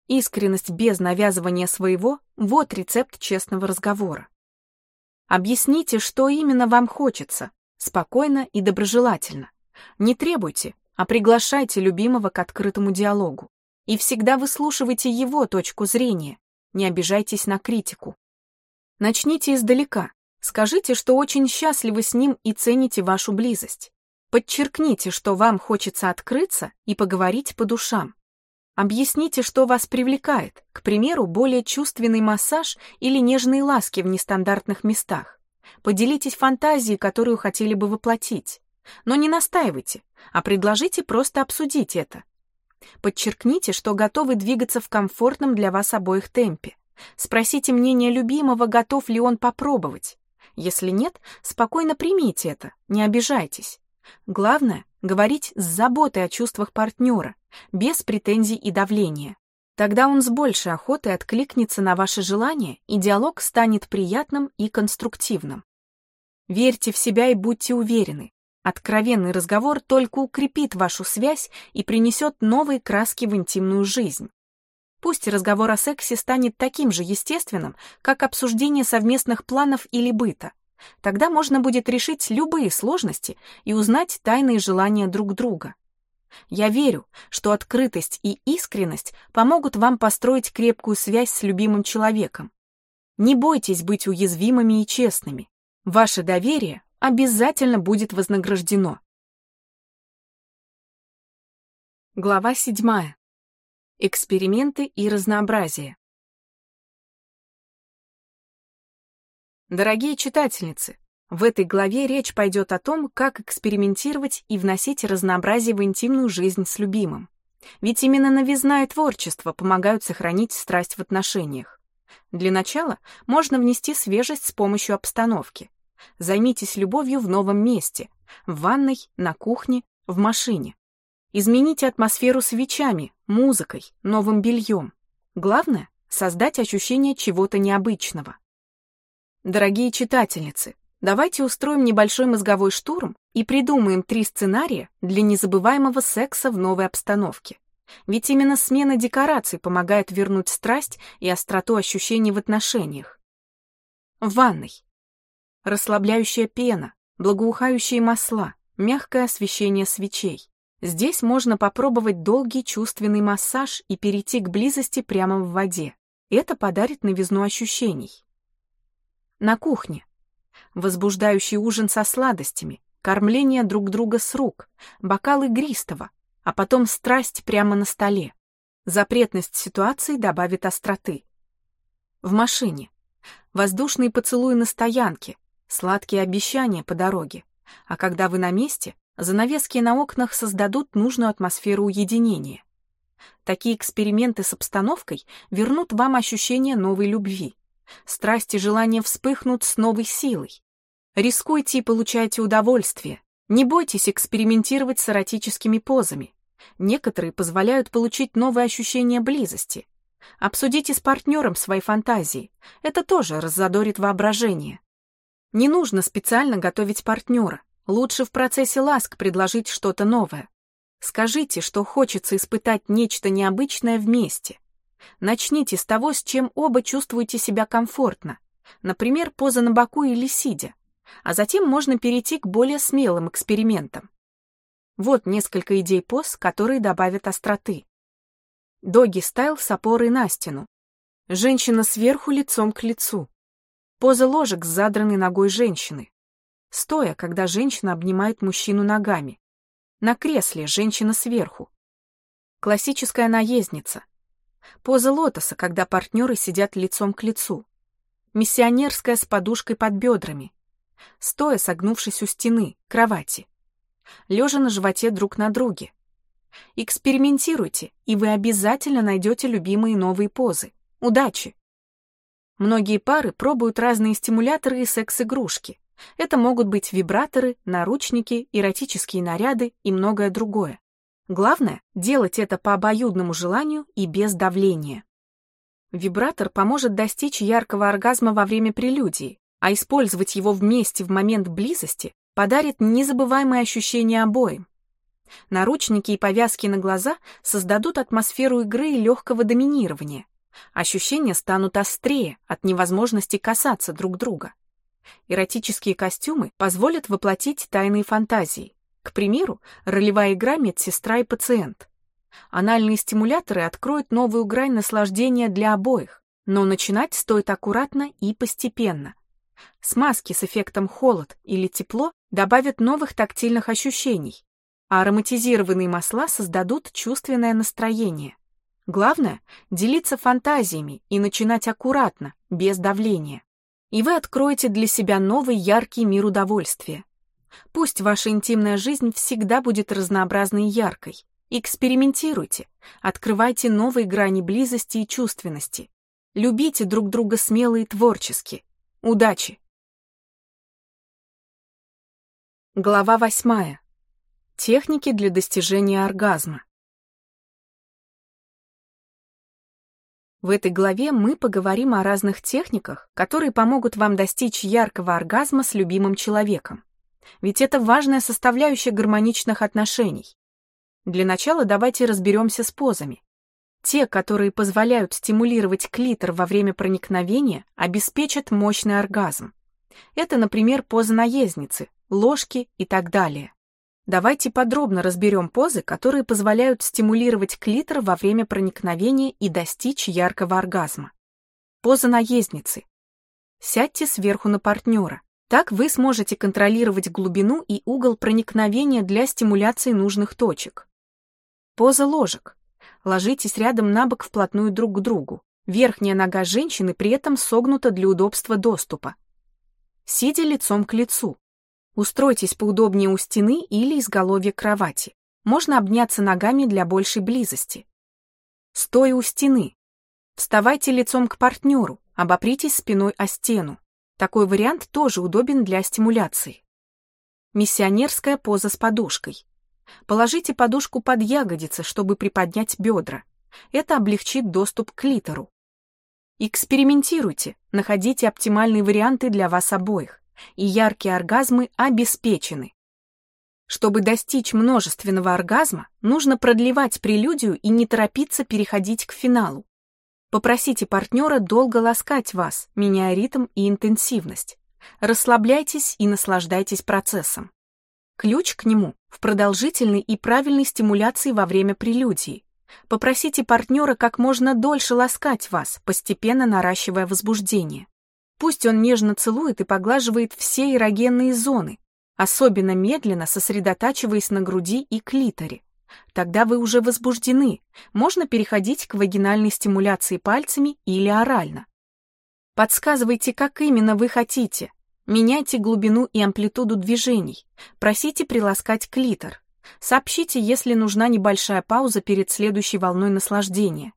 Искренность без навязывания своего – вот рецепт честного разговора. Объясните, что именно вам хочется, спокойно и доброжелательно. Не требуйте, а приглашайте любимого к открытому диалогу. И всегда выслушивайте его точку зрения, не обижайтесь на критику. Начните издалека, скажите, что очень счастливы с ним и цените вашу близость. Подчеркните, что вам хочется открыться и поговорить по душам. Объясните, что вас привлекает, к примеру, более чувственный массаж или нежные ласки в нестандартных местах. Поделитесь фантазией, которую хотели бы воплотить. Но не настаивайте, а предложите просто обсудить это. Подчеркните, что готовы двигаться в комфортном для вас обоих темпе. Спросите мнение любимого, готов ли он попробовать. Если нет, спокойно примите это, не обижайтесь. Главное — говорить с заботой о чувствах партнера, без претензий и давления. Тогда он с большей охотой откликнется на ваши желания, и диалог станет приятным и конструктивным. Верьте в себя и будьте уверены. Откровенный разговор только укрепит вашу связь и принесет новые краски в интимную жизнь. Пусть разговор о сексе станет таким же естественным, как обсуждение совместных планов или быта. Тогда можно будет решить любые сложности и узнать тайные желания друг друга. Я верю, что открытость и искренность помогут вам построить крепкую связь с любимым человеком. Не бойтесь быть уязвимыми и честными. Ваше доверие обязательно будет вознаграждено. Глава 7. Эксперименты и разнообразие. Дорогие читательницы, в этой главе речь пойдет о том, как экспериментировать и вносить разнообразие в интимную жизнь с любимым. Ведь именно новизна и творчество помогают сохранить страсть в отношениях. Для начала можно внести свежесть с помощью обстановки. Займитесь любовью в новом месте – в ванной, на кухне, в машине. Измените атмосферу свечами, музыкой, новым бельем. Главное – создать ощущение чего-то необычного. Дорогие читательницы, давайте устроим небольшой мозговой штурм и придумаем три сценария для незабываемого секса в новой обстановке. Ведь именно смена декораций помогает вернуть страсть и остроту ощущений в отношениях. В ванной. Расслабляющая пена, благоухающие масла, мягкое освещение свечей. Здесь можно попробовать долгий чувственный массаж и перейти к близости прямо в воде. Это подарит новизну ощущений. На кухне. Возбуждающий ужин со сладостями, кормление друг друга с рук, бокал игристого, а потом страсть прямо на столе. Запретность ситуации добавит остроты. В машине. Воздушные поцелуи на стоянке, сладкие обещания по дороге. А когда вы на месте, занавески на окнах создадут нужную атмосферу уединения. Такие эксперименты с обстановкой вернут вам ощущение новой любви. Страсть и желание вспыхнут с новой силой. Рискуйте и получайте удовольствие. Не бойтесь экспериментировать с эротическими позами. Некоторые позволяют получить новые ощущения близости. Обсудите с партнером свои фантазии. Это тоже раззадорит воображение. Не нужно специально готовить партнера. Лучше в процессе ласк предложить что-то новое. Скажите, что хочется испытать нечто необычное вместе. Начните с того, с чем оба чувствуете себя комфортно, например, поза на боку или сидя, а затем можно перейти к более смелым экспериментам. Вот несколько идей поз, которые добавят остроты. Доги стайл с опорой на стену. Женщина сверху лицом к лицу. Поза ложек с задранной ногой женщины. Стоя, когда женщина обнимает мужчину ногами. На кресле женщина сверху. Классическая наездница. Поза лотоса, когда партнеры сидят лицом к лицу. миссионерская с подушкой под бедрами, стоя согнувшись у стены, кровати, лежа на животе друг на друге. Экспериментируйте, и вы обязательно найдете любимые новые позы. Удачи! Многие пары пробуют разные стимуляторы и секс-игрушки. Это могут быть вибраторы, наручники, эротические наряды и многое другое. Главное — делать это по обоюдному желанию и без давления. Вибратор поможет достичь яркого оргазма во время прелюдии, а использовать его вместе в момент близости подарит незабываемые ощущения обоим. Наручники и повязки на глаза создадут атмосферу игры и легкого доминирования. Ощущения станут острее от невозможности касаться друг друга. Эротические костюмы позволят воплотить тайные фантазии. К примеру, ролевая игра «Медсестра и пациент». Анальные стимуляторы откроют новую грань наслаждения для обоих, но начинать стоит аккуратно и постепенно. Смазки с эффектом холод или тепло добавят новых тактильных ощущений, а ароматизированные масла создадут чувственное настроение. Главное — делиться фантазиями и начинать аккуратно, без давления. И вы откроете для себя новый яркий мир удовольствия. Пусть ваша интимная жизнь всегда будет разнообразной и яркой. Экспериментируйте, открывайте новые грани близости и чувственности. Любите друг друга смело и творчески. Удачи! Глава восьмая. Техники для достижения оргазма. В этой главе мы поговорим о разных техниках, которые помогут вам достичь яркого оргазма с любимым человеком. Ведь это важная составляющая гармоничных отношений. Для начала давайте разберемся с позами. Те, которые позволяют стимулировать клитор во время проникновения, обеспечат мощный оргазм. Это, например, поза наездницы, ложки и так далее. Давайте подробно разберем позы, которые позволяют стимулировать клитор во время проникновения и достичь яркого оргазма. Поза наездницы. Сядьте сверху на партнера. Так вы сможете контролировать глубину и угол проникновения для стимуляции нужных точек. Поза ложек. Ложитесь рядом на бок вплотную друг к другу. Верхняя нога женщины при этом согнута для удобства доступа. Сидя лицом к лицу. Устройтесь поудобнее у стены или изголовья кровати. Можно обняться ногами для большей близости. Стоя у стены. Вставайте лицом к партнеру, обопритесь спиной о стену. Такой вариант тоже удобен для стимуляции. Миссионерская поза с подушкой. Положите подушку под ягодицы, чтобы приподнять бедра. Это облегчит доступ к литеру. Экспериментируйте, находите оптимальные варианты для вас обоих и яркие оргазмы обеспечены. Чтобы достичь множественного оргазма, нужно продлевать прелюдию и не торопиться переходить к финалу. Попросите партнера долго ласкать вас, меняя ритм и интенсивность. Расслабляйтесь и наслаждайтесь процессом. Ключ к нему в продолжительной и правильной стимуляции во время прелюдии. Попросите партнера как можно дольше ласкать вас, постепенно наращивая возбуждение. Пусть он нежно целует и поглаживает все эрогенные зоны, особенно медленно сосредотачиваясь на груди и клиторе. Тогда вы уже возбуждены, можно переходить к вагинальной стимуляции пальцами или орально. Подсказывайте, как именно вы хотите. Меняйте глубину и амплитуду движений. Просите приласкать клитор. Сообщите, если нужна небольшая пауза перед следующей волной наслаждения.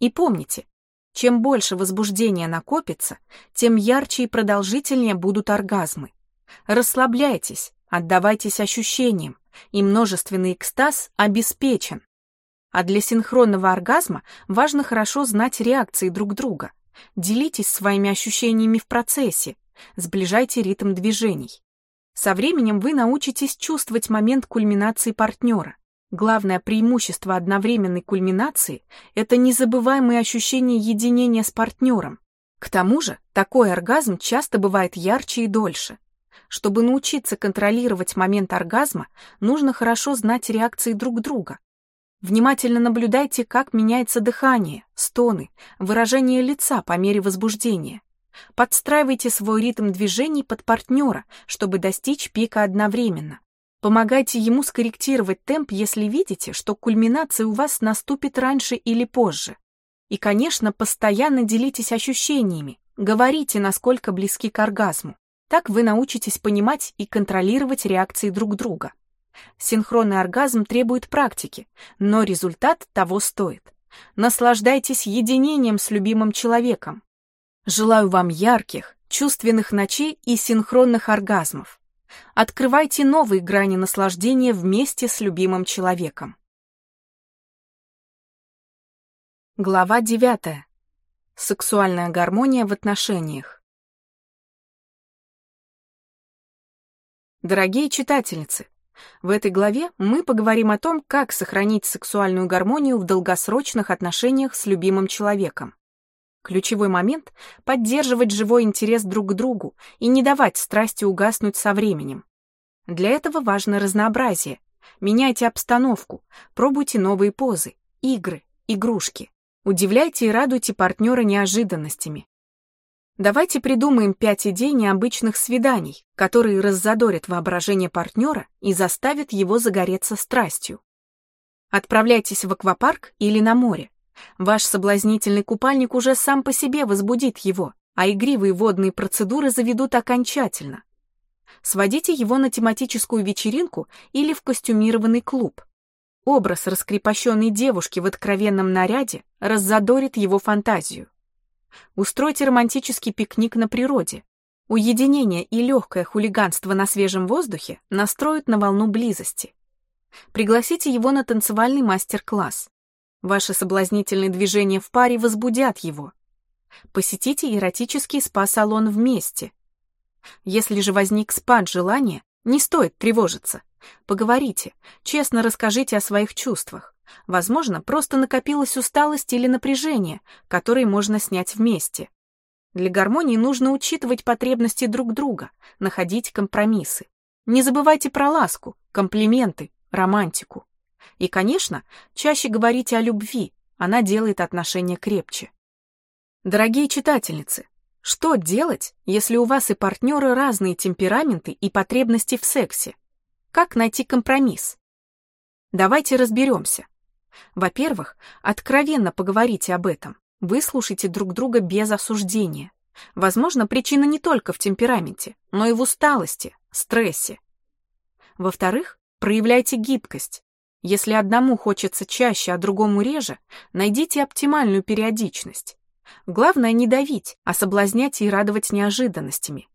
И помните, чем больше возбуждения накопится, тем ярче и продолжительнее будут оргазмы. Расслабляйтесь, отдавайтесь ощущениям, и множественный экстаз обеспечен. А для синхронного оргазма важно хорошо знать реакции друг друга. Делитесь своими ощущениями в процессе, сближайте ритм движений. Со временем вы научитесь чувствовать момент кульминации партнера, Главное преимущество одновременной кульминации – это незабываемые ощущения единения с партнером. К тому же, такой оргазм часто бывает ярче и дольше. Чтобы научиться контролировать момент оргазма, нужно хорошо знать реакции друг друга. Внимательно наблюдайте, как меняется дыхание, стоны, выражение лица по мере возбуждения. Подстраивайте свой ритм движений под партнера, чтобы достичь пика одновременно. Помогайте ему скорректировать темп, если видите, что кульминация у вас наступит раньше или позже. И, конечно, постоянно делитесь ощущениями, говорите, насколько близки к оргазму. Так вы научитесь понимать и контролировать реакции друг друга. Синхронный оргазм требует практики, но результат того стоит. Наслаждайтесь единением с любимым человеком. Желаю вам ярких, чувственных ночей и синхронных оргазмов. Открывайте новые грани наслаждения вместе с любимым человеком. Глава 9. Сексуальная гармония в отношениях. Дорогие читательницы, в этой главе мы поговорим о том, как сохранить сексуальную гармонию в долгосрочных отношениях с любимым человеком. Ключевой момент — поддерживать живой интерес друг к другу и не давать страсти угаснуть со временем. Для этого важно разнообразие. Меняйте обстановку, пробуйте новые позы, игры, игрушки. Удивляйте и радуйте партнера неожиданностями. Давайте придумаем пять идей необычных свиданий, которые раззадорят воображение партнера и заставят его загореться страстью. Отправляйтесь в аквапарк или на море. Ваш соблазнительный купальник уже сам по себе возбудит его, а игривые водные процедуры заведут окончательно. Сводите его на тематическую вечеринку или в костюмированный клуб. Образ раскрепощенной девушки в откровенном наряде раззадорит его фантазию. Устройте романтический пикник на природе. Уединение и легкое хулиганство на свежем воздухе настроят на волну близости. Пригласите его на танцевальный мастер-класс. Ваши соблазнительные движения в паре возбудят его. Посетите эротический спа-салон вместе. Если же возник спад желания, не стоит тревожиться. Поговорите, честно расскажите о своих чувствах. Возможно, просто накопилась усталость или напряжение, которые можно снять вместе. Для гармонии нужно учитывать потребности друг друга, находить компромиссы. Не забывайте про ласку, комплименты, романтику. И, конечно, чаще говорите о любви, она делает отношения крепче. Дорогие читательницы, что делать, если у вас и партнеры разные темпераменты и потребности в сексе? Как найти компромисс? Давайте разберемся. Во-первых, откровенно поговорите об этом. Выслушайте друг друга без осуждения. Возможно, причина не только в темпераменте, но и в усталости, стрессе. Во-вторых, проявляйте гибкость. Если одному хочется чаще, а другому реже, найдите оптимальную периодичность. Главное не давить, а соблазнять и радовать неожиданностями.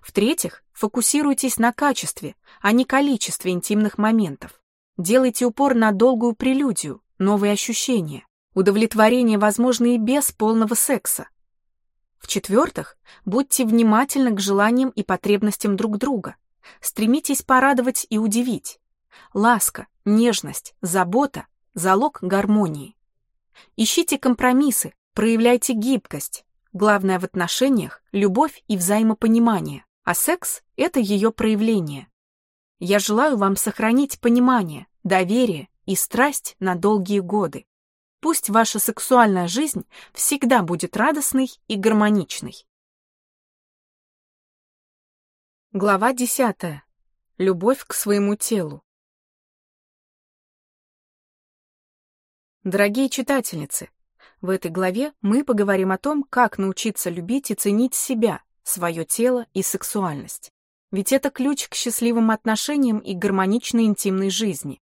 В-третьих, фокусируйтесь на качестве, а не количестве интимных моментов. Делайте упор на долгую прелюдию, новые ощущения. Удовлетворение возможно и без полного секса. В-четвертых, будьте внимательны к желаниям и потребностям друг друга. Стремитесь порадовать и удивить. Ласка, нежность, забота – залог гармонии. Ищите компромиссы, проявляйте гибкость. Главное в отношениях – любовь и взаимопонимание а секс — это ее проявление. Я желаю вам сохранить понимание, доверие и страсть на долгие годы. Пусть ваша сексуальная жизнь всегда будет радостной и гармоничной. Глава 10. Любовь к своему телу. Дорогие читательницы, в этой главе мы поговорим о том, как научиться любить и ценить себя, свое тело и сексуальность. Ведь это ключ к счастливым отношениям и гармоничной интимной жизни.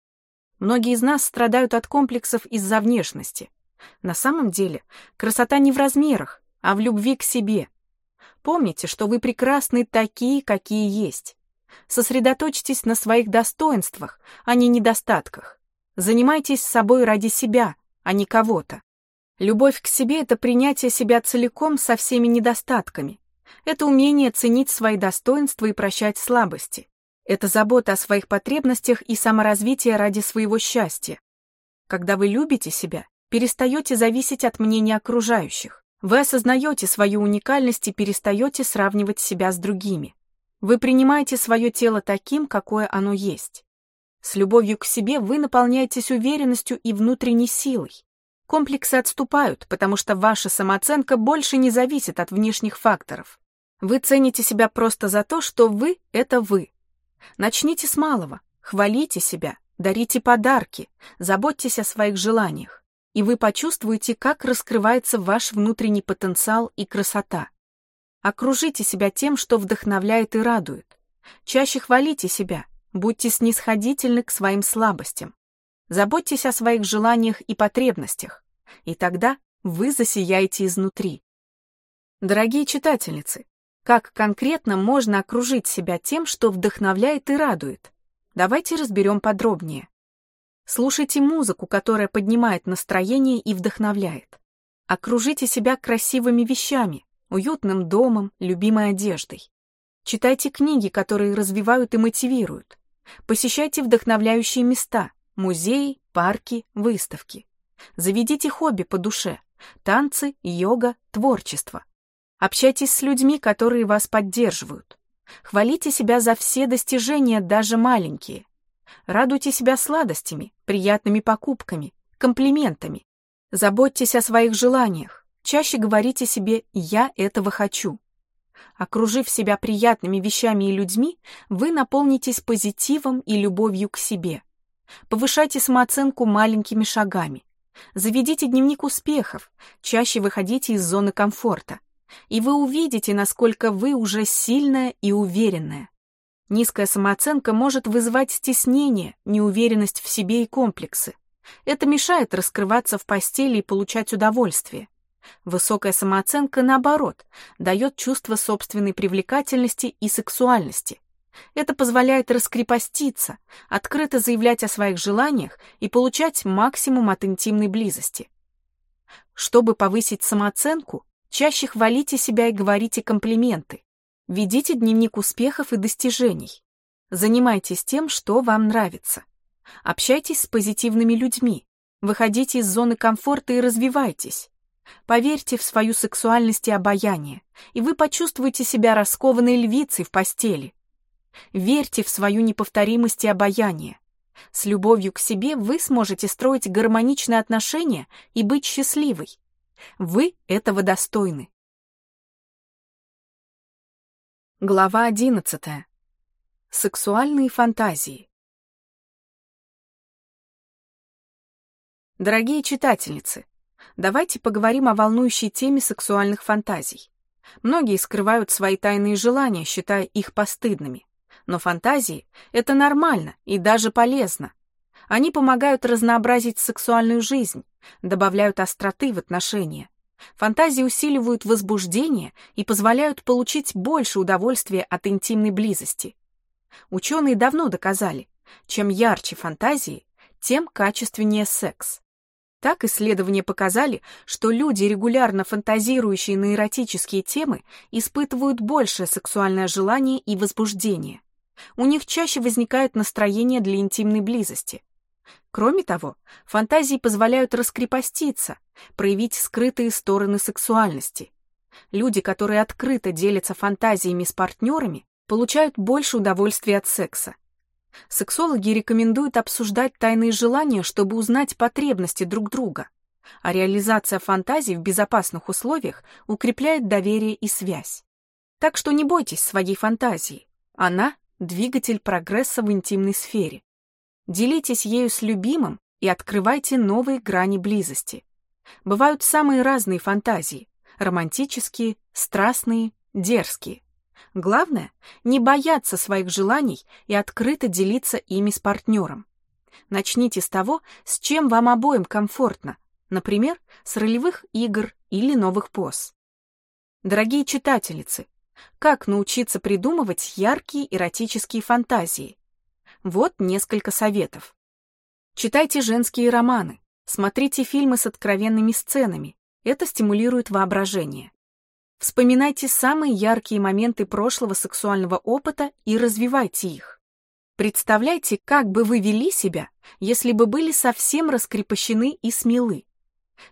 Многие из нас страдают от комплексов из-за внешности. На самом деле, красота не в размерах, а в любви к себе. Помните, что вы прекрасны такие, какие есть. Сосредоточьтесь на своих достоинствах, а не недостатках. Занимайтесь собой ради себя, а не кого-то. Любовь к себе — это принятие себя целиком со всеми недостатками, это умение ценить свои достоинства и прощать слабости. Это забота о своих потребностях и саморазвитие ради своего счастья. Когда вы любите себя, перестаете зависеть от мнения окружающих. Вы осознаете свою уникальность и перестаете сравнивать себя с другими. Вы принимаете свое тело таким, какое оно есть. С любовью к себе вы наполняетесь уверенностью и внутренней силой. Комплексы отступают, потому что ваша самооценка больше не зависит от внешних факторов. Вы цените себя просто за то, что вы — это вы. Начните с малого, хвалите себя, дарите подарки, заботьтесь о своих желаниях. и вы почувствуете, как раскрывается ваш внутренний потенциал и красота. Окружите себя тем, что вдохновляет и радует. Чаще хвалите себя, будьте снисходительны к своим слабостям. Заботьтесь о своих желаниях и потребностях, и тогда вы засияете изнутри. Дорогие читательницы, как конкретно можно окружить себя тем, что вдохновляет и радует? Давайте разберем подробнее. Слушайте музыку, которая поднимает настроение и вдохновляет. Окружите себя красивыми вещами, уютным домом, любимой одеждой. Читайте книги, которые развивают и мотивируют. Посещайте вдохновляющие места, музеи, парки, выставки. Заведите хобби по душе, танцы, йога, творчество. Общайтесь с людьми, которые вас поддерживают. Хвалите себя за все достижения, даже маленькие. Радуйте себя сладостями, приятными покупками, комплиментами. Заботьтесь о своих желаниях. Чаще говорите себе «я этого хочу». Окружив себя приятными вещами и людьми, вы наполнитесь позитивом и любовью к себе. Повышайте самооценку маленькими шагами. Заведите дневник успехов, чаще выходите из зоны комфорта и вы увидите, насколько вы уже сильная и уверенная. Низкая самооценка может вызывать стеснение, неуверенность в себе и комплексы. Это мешает раскрываться в постели и получать удовольствие. Высокая самооценка, наоборот, дает чувство собственной привлекательности и сексуальности. Это позволяет раскрепоститься, открыто заявлять о своих желаниях и получать максимум от интимной близости. Чтобы повысить самооценку, Чаще хвалите себя и говорите комплименты. Ведите дневник успехов и достижений. Занимайтесь тем, что вам нравится. Общайтесь с позитивными людьми. Выходите из зоны комфорта и развивайтесь. Поверьте в свою сексуальность и обаяние, и вы почувствуете себя раскованной львицей в постели. Верьте в свою неповторимость и обаяние. С любовью к себе вы сможете строить гармоничные отношения и быть счастливой. Вы этого достойны. Глава одиннадцатая. Сексуальные фантазии. Дорогие читательницы, давайте поговорим о волнующей теме сексуальных фантазий. Многие скрывают свои тайные желания, считая их постыдными. Но фантазии — это нормально и даже полезно. Они помогают разнообразить сексуальную жизнь, добавляют остроты в отношения. Фантазии усиливают возбуждение и позволяют получить больше удовольствия от интимной близости. Ученые давно доказали, чем ярче фантазии, тем качественнее секс. Так исследования показали, что люди, регулярно фантазирующие на эротические темы, испытывают большее сексуальное желание и возбуждение. У них чаще возникает настроение для интимной близости. Кроме того, фантазии позволяют раскрепоститься, проявить скрытые стороны сексуальности. Люди, которые открыто делятся фантазиями с партнерами, получают больше удовольствия от секса. Сексологи рекомендуют обсуждать тайные желания, чтобы узнать потребности друг друга. А реализация фантазий в безопасных условиях укрепляет доверие и связь. Так что не бойтесь своей фантазии. Она – двигатель прогресса в интимной сфере. Делитесь ею с любимым и открывайте новые грани близости. Бывают самые разные фантазии – романтические, страстные, дерзкие. Главное – не бояться своих желаний и открыто делиться ими с партнером. Начните с того, с чем вам обоим комфортно, например, с ролевых игр или новых поз. Дорогие читательницы, как научиться придумывать яркие эротические фантазии? Вот несколько советов. Читайте женские романы, смотрите фильмы с откровенными сценами. Это стимулирует воображение. Вспоминайте самые яркие моменты прошлого сексуального опыта и развивайте их. Представляйте, как бы вы вели себя, если бы были совсем раскрепощены и смелы.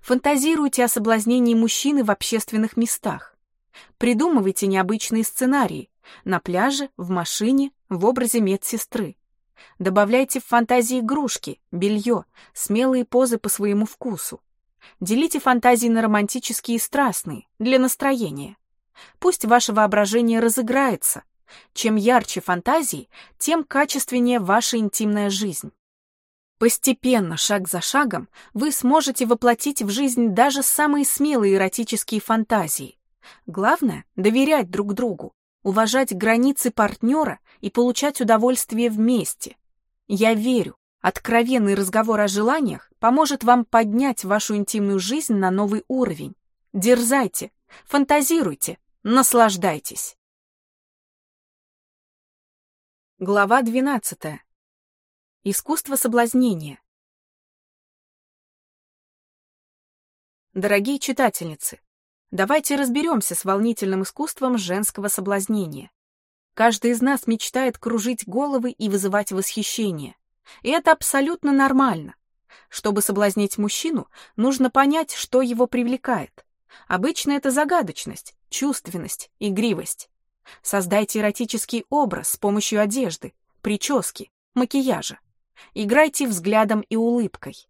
Фантазируйте о соблазнении мужчины в общественных местах. Придумывайте необычные сценарии на пляже, в машине, в образе медсестры. Добавляйте в фантазии игрушки, белье, смелые позы по своему вкусу. Делите фантазии на романтические и страстные, для настроения. Пусть ваше воображение разыграется. Чем ярче фантазии, тем качественнее ваша интимная жизнь. Постепенно, шаг за шагом, вы сможете воплотить в жизнь даже самые смелые эротические фантазии. Главное — доверять друг другу, уважать границы партнера и получать удовольствие вместе. Я верю, откровенный разговор о желаниях поможет вам поднять вашу интимную жизнь на новый уровень. Дерзайте, фантазируйте, наслаждайтесь. Глава 12. Искусство соблазнения. Дорогие читательницы, давайте разберемся с волнительным искусством женского соблазнения. Каждый из нас мечтает кружить головы и вызывать восхищение. И это абсолютно нормально. Чтобы соблазнить мужчину, нужно понять, что его привлекает. Обычно это загадочность, чувственность, игривость. Создайте эротический образ с помощью одежды, прически, макияжа. Играйте взглядом и улыбкой.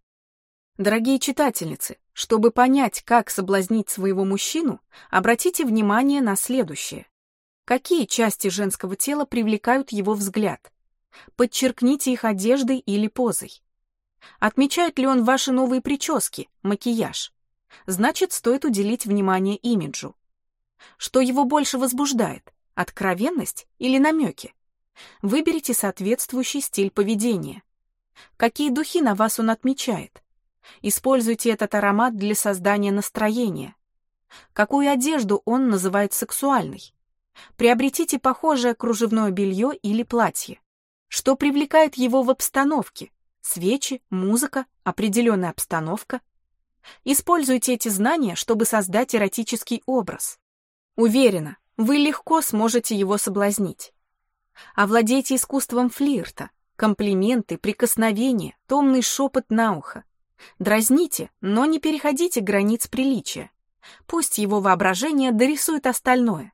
Дорогие читательницы, чтобы понять, как соблазнить своего мужчину, обратите внимание на следующее. Какие части женского тела привлекают его взгляд? Подчеркните их одеждой или позой. Отмечает ли он ваши новые прически, макияж? Значит, стоит уделить внимание имиджу. Что его больше возбуждает? Откровенность или намеки? Выберите соответствующий стиль поведения. Какие духи на вас он отмечает? Используйте этот аромат для создания настроения. Какую одежду он называет сексуальной? Приобретите похожее кружевное белье или платье. Что привлекает его в обстановке? Свечи, музыка, определенная обстановка. Используйте эти знания, чтобы создать эротический образ. Уверена, вы легко сможете его соблазнить. Овладейте искусством флирта, комплименты, прикосновения, томный шепот на ухо. Дразните, но не переходите границ приличия. Пусть его воображение дорисует остальное.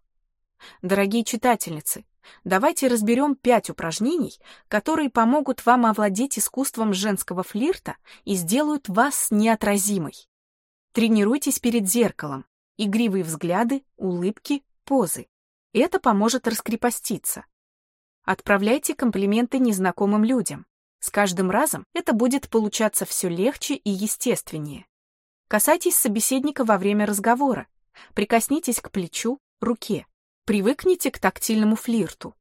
Дорогие читательницы, давайте разберем пять упражнений, которые помогут вам овладеть искусством женского флирта и сделают вас неотразимой. Тренируйтесь перед зеркалом. Игривые взгляды, улыбки, позы. Это поможет раскрепоститься. Отправляйте комплименты незнакомым людям. С каждым разом это будет получаться все легче и естественнее. Касайтесь собеседника во время разговора. Прикоснитесь к плечу, руке. Привыкните к тактильному флирту.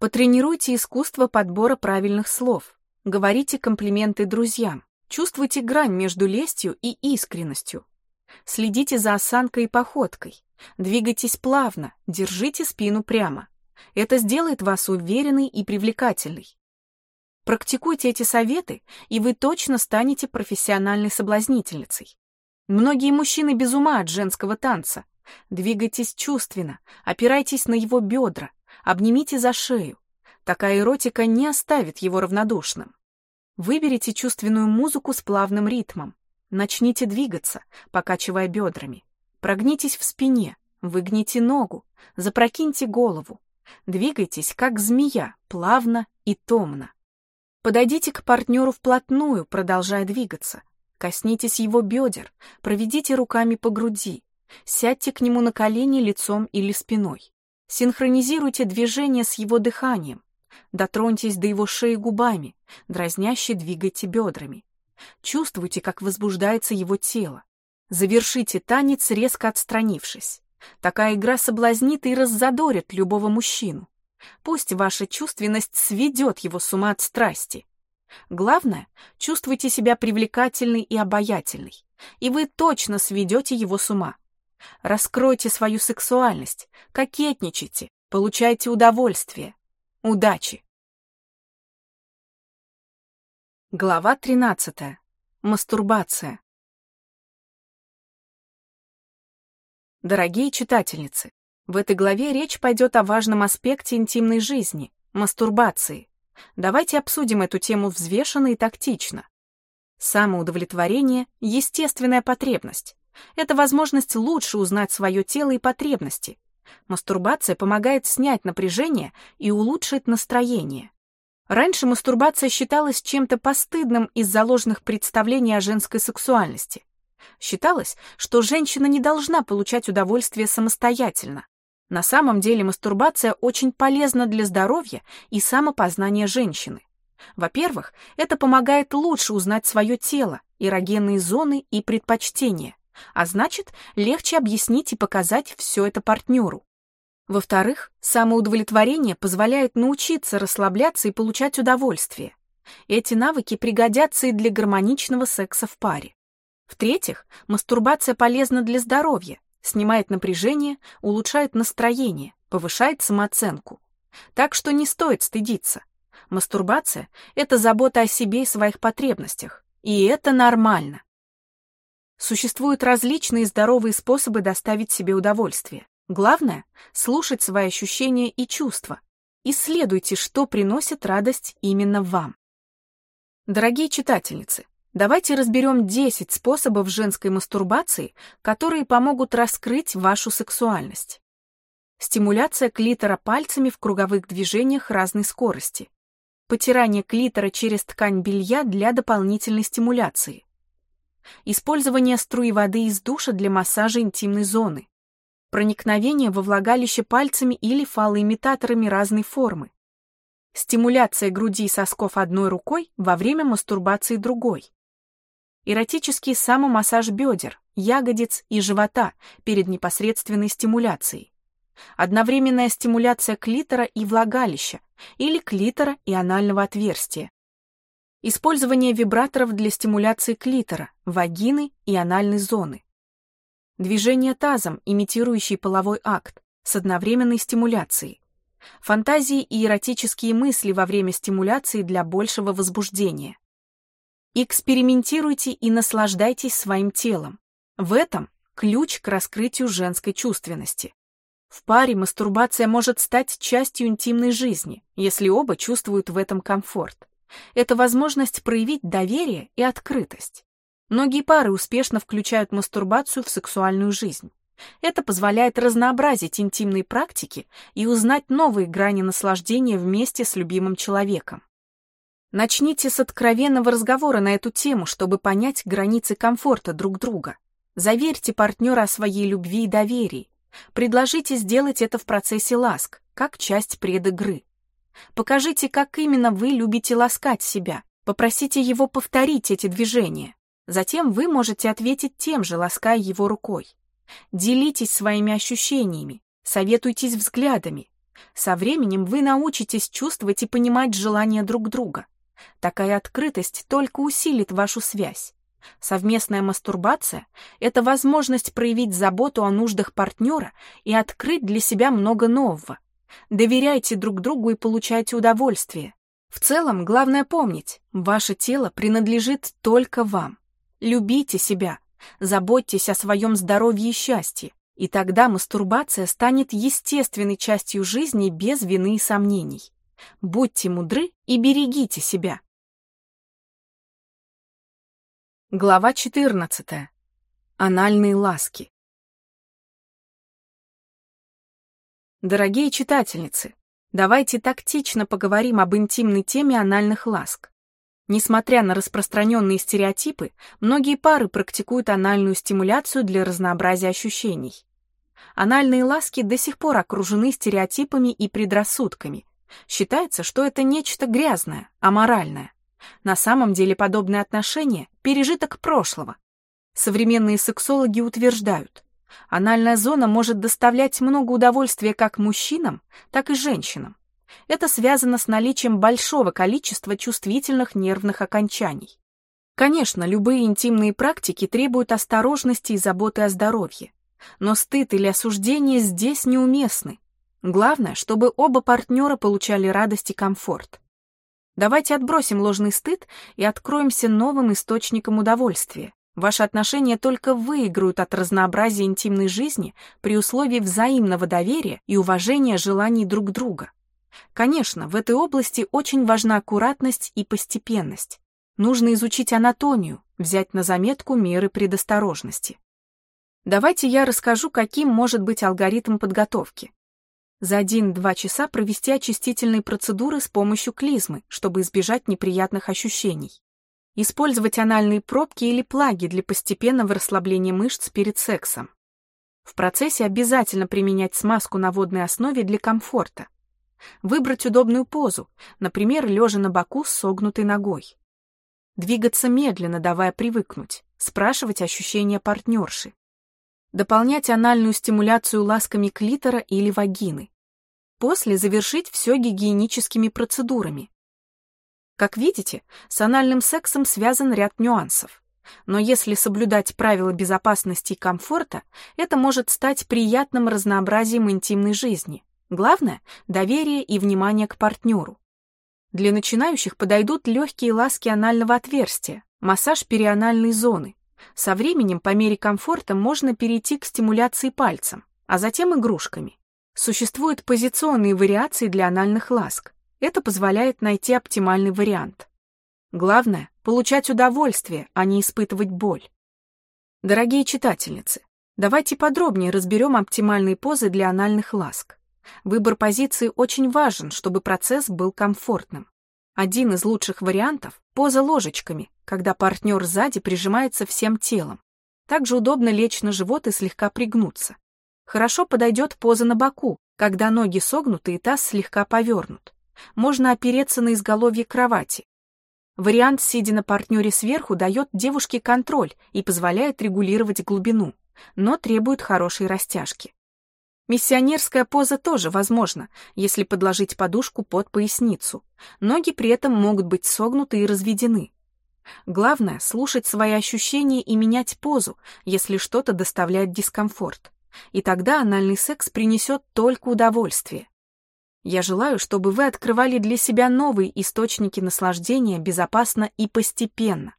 Потренируйте искусство подбора правильных слов. Говорите комплименты друзьям. Чувствуйте грань между лестью и искренностью. Следите за осанкой и походкой. Двигайтесь плавно, держите спину прямо. Это сделает вас уверенной и привлекательной. Практикуйте эти советы, и вы точно станете профессиональной соблазнительницей. Многие мужчины без ума от женского танца. Двигайтесь чувственно, опирайтесь на его бедра, обнимите за шею. Такая эротика не оставит его равнодушным. Выберите чувственную музыку с плавным ритмом. Начните двигаться, покачивая бедрами. Прогнитесь в спине, выгните ногу, запрокиньте голову. Двигайтесь, как змея, плавно и томно. Подойдите к партнеру вплотную, продолжая двигаться. Коснитесь его бедер, проведите руками по груди. Сядьте к нему на колени лицом или спиной. Синхронизируйте движение с его дыханием. Дотроньтесь до его шеи губами, дразняще двигайте бедрами. Чувствуйте, как возбуждается его тело. Завершите танец, резко отстранившись. Такая игра соблазнит и раззадорит любого мужчину. Пусть ваша чувственность сведет его с ума от страсти. Главное, чувствуйте себя привлекательной и обаятельной, и вы точно сведете его с ума. Раскройте свою сексуальность, кокетничайте, получайте удовольствие. Удачи! Глава 13. Мастурбация. Дорогие читательницы, в этой главе речь пойдет о важном аспекте интимной жизни – мастурбации. Давайте обсудим эту тему взвешенно и тактично. Самоудовлетворение – естественная потребность. Это возможность лучше узнать свое тело и потребности. Мастурбация помогает снять напряжение и улучшить настроение. Раньше мастурбация считалась чем-то постыдным из заложенных представлений о женской сексуальности. Считалось, что женщина не должна получать удовольствие самостоятельно. На самом деле мастурбация очень полезна для здоровья и самопознания женщины. Во-первых, это помогает лучше узнать свое тело, эрогенные зоны и предпочтения, а значит, легче объяснить и показать все это партнеру. Во-вторых, самоудовлетворение позволяет научиться расслабляться и получать удовольствие. Эти навыки пригодятся и для гармоничного секса в паре. В-третьих, мастурбация полезна для здоровья, снимает напряжение, улучшает настроение, повышает самооценку. Так что не стоит стыдиться. Мастурбация — это забота о себе и своих потребностях, и это нормально. Существуют различные здоровые способы доставить себе удовольствие. Главное — слушать свои ощущения и чувства. Исследуйте, что приносит радость именно вам. Дорогие читательницы, давайте разберем 10 способов женской мастурбации, которые помогут раскрыть вашу сексуальность. Стимуляция клитора пальцами в круговых движениях разной скорости. Потирание клитора через ткань белья для дополнительной стимуляции. Использование струи воды из душа для массажа интимной зоны. Проникновение во влагалище пальцами или фалоимитаторами разной формы. Стимуляция груди и сосков одной рукой во время мастурбации другой. Эротический самомассаж бедер, ягодиц и живота перед непосредственной стимуляцией. Одновременная стимуляция клитора и влагалища или клитора и анального отверстия. Использование вибраторов для стимуляции клитора, вагины и анальной зоны. Движение тазом, имитирующий половой акт, с одновременной стимуляцией фантазии и эротические мысли во время стимуляции для большего возбуждения. Экспериментируйте и наслаждайтесь своим телом. В этом ключ к раскрытию женской чувственности. В паре мастурбация может стать частью интимной жизни, если оба чувствуют в этом комфорт. Это возможность проявить доверие и открытость. Многие пары успешно включают мастурбацию в сексуальную жизнь. Это позволяет разнообразить интимные практики и узнать новые грани наслаждения вместе с любимым человеком. Начните с откровенного разговора на эту тему, чтобы понять границы комфорта друг друга. Заверьте партнера о своей любви и доверии. Предложите сделать это в процессе ласк, как часть предыгры. Покажите, как именно вы любите ласкать себя. Попросите его повторить эти движения. Затем вы можете ответить тем же, лаская его рукой. Делитесь своими ощущениями, советуйтесь взглядами. Со временем вы научитесь чувствовать и понимать желания друг друга. Такая открытость только усилит вашу связь. Совместная мастурбация — это возможность проявить заботу о нуждах партнера и открыть для себя много нового. Доверяйте друг другу и получайте удовольствие. В целом, главное помнить, ваше тело принадлежит только вам. Любите себя, Заботьтесь о своем здоровье и счастье, и тогда мастурбация станет естественной частью жизни без вины и сомнений. Будьте мудры и берегите себя. Глава 14. Анальные ласки. Дорогие читательницы, давайте тактично поговорим об интимной теме анальных ласк. Несмотря на распространенные стереотипы, многие пары практикуют анальную стимуляцию для разнообразия ощущений. Анальные ласки до сих пор окружены стереотипами и предрассудками. Считается, что это нечто грязное, аморальное. На самом деле подобные отношения – пережиток прошлого. Современные сексологи утверждают, анальная зона может доставлять много удовольствия как мужчинам, так и женщинам. Это связано с наличием большого количества чувствительных нервных окончаний. Конечно, любые интимные практики требуют осторожности и заботы о здоровье. Но стыд или осуждение здесь неуместны. Главное, чтобы оба партнера получали радость и комфорт. Давайте отбросим ложный стыд и откроемся новым источником удовольствия. Ваши отношения только выиграют от разнообразия интимной жизни при условии взаимного доверия и уважения желаний друг друга. Конечно, в этой области очень важна аккуратность и постепенность. Нужно изучить анатомию, взять на заметку меры предосторожности. Давайте я расскажу, каким может быть алгоритм подготовки. За 1-2 часа провести очистительные процедуры с помощью клизмы, чтобы избежать неприятных ощущений. Использовать анальные пробки или плаги для постепенного расслабления мышц перед сексом. В процессе обязательно применять смазку на водной основе для комфорта. Выбрать удобную позу, например, лежа на боку с согнутой ногой. Двигаться медленно, давая привыкнуть, спрашивать ощущения партнерши. Дополнять анальную стимуляцию ласками клитора или вагины. После завершить все гигиеническими процедурами. Как видите, с анальным сексом связан ряд нюансов. Но если соблюдать правила безопасности и комфорта, это может стать приятным разнообразием интимной жизни. Главное – доверие и внимание к партнеру. Для начинающих подойдут легкие ласки анального отверстия, массаж перианальной зоны. Со временем, по мере комфорта, можно перейти к стимуляции пальцем, а затем игрушками. Существуют позиционные вариации для анальных ласк. Это позволяет найти оптимальный вариант. Главное – получать удовольствие, а не испытывать боль. Дорогие читательницы, давайте подробнее разберем оптимальные позы для анальных ласк. Выбор позиции очень важен, чтобы процесс был комфортным. Один из лучших вариантов – поза ложечками, когда партнер сзади прижимается всем телом. Также удобно лечь на живот и слегка пригнуться. Хорошо подойдет поза на боку, когда ноги согнуты и таз слегка повернут. Можно опереться на изголовье кровати, Вариант, сидя на партнере сверху, дает девушке контроль и позволяет регулировать глубину, но требует хорошей растяжки. Миссионерская поза тоже возможна, если подложить подушку под поясницу. Ноги при этом могут быть согнуты и разведены. Главное — слушать свои ощущения и менять позу, если что-то доставляет дискомфорт. И тогда анальный секс принесет только удовольствие. Я желаю, чтобы вы открывали для себя новые источники наслаждения безопасно и постепенно.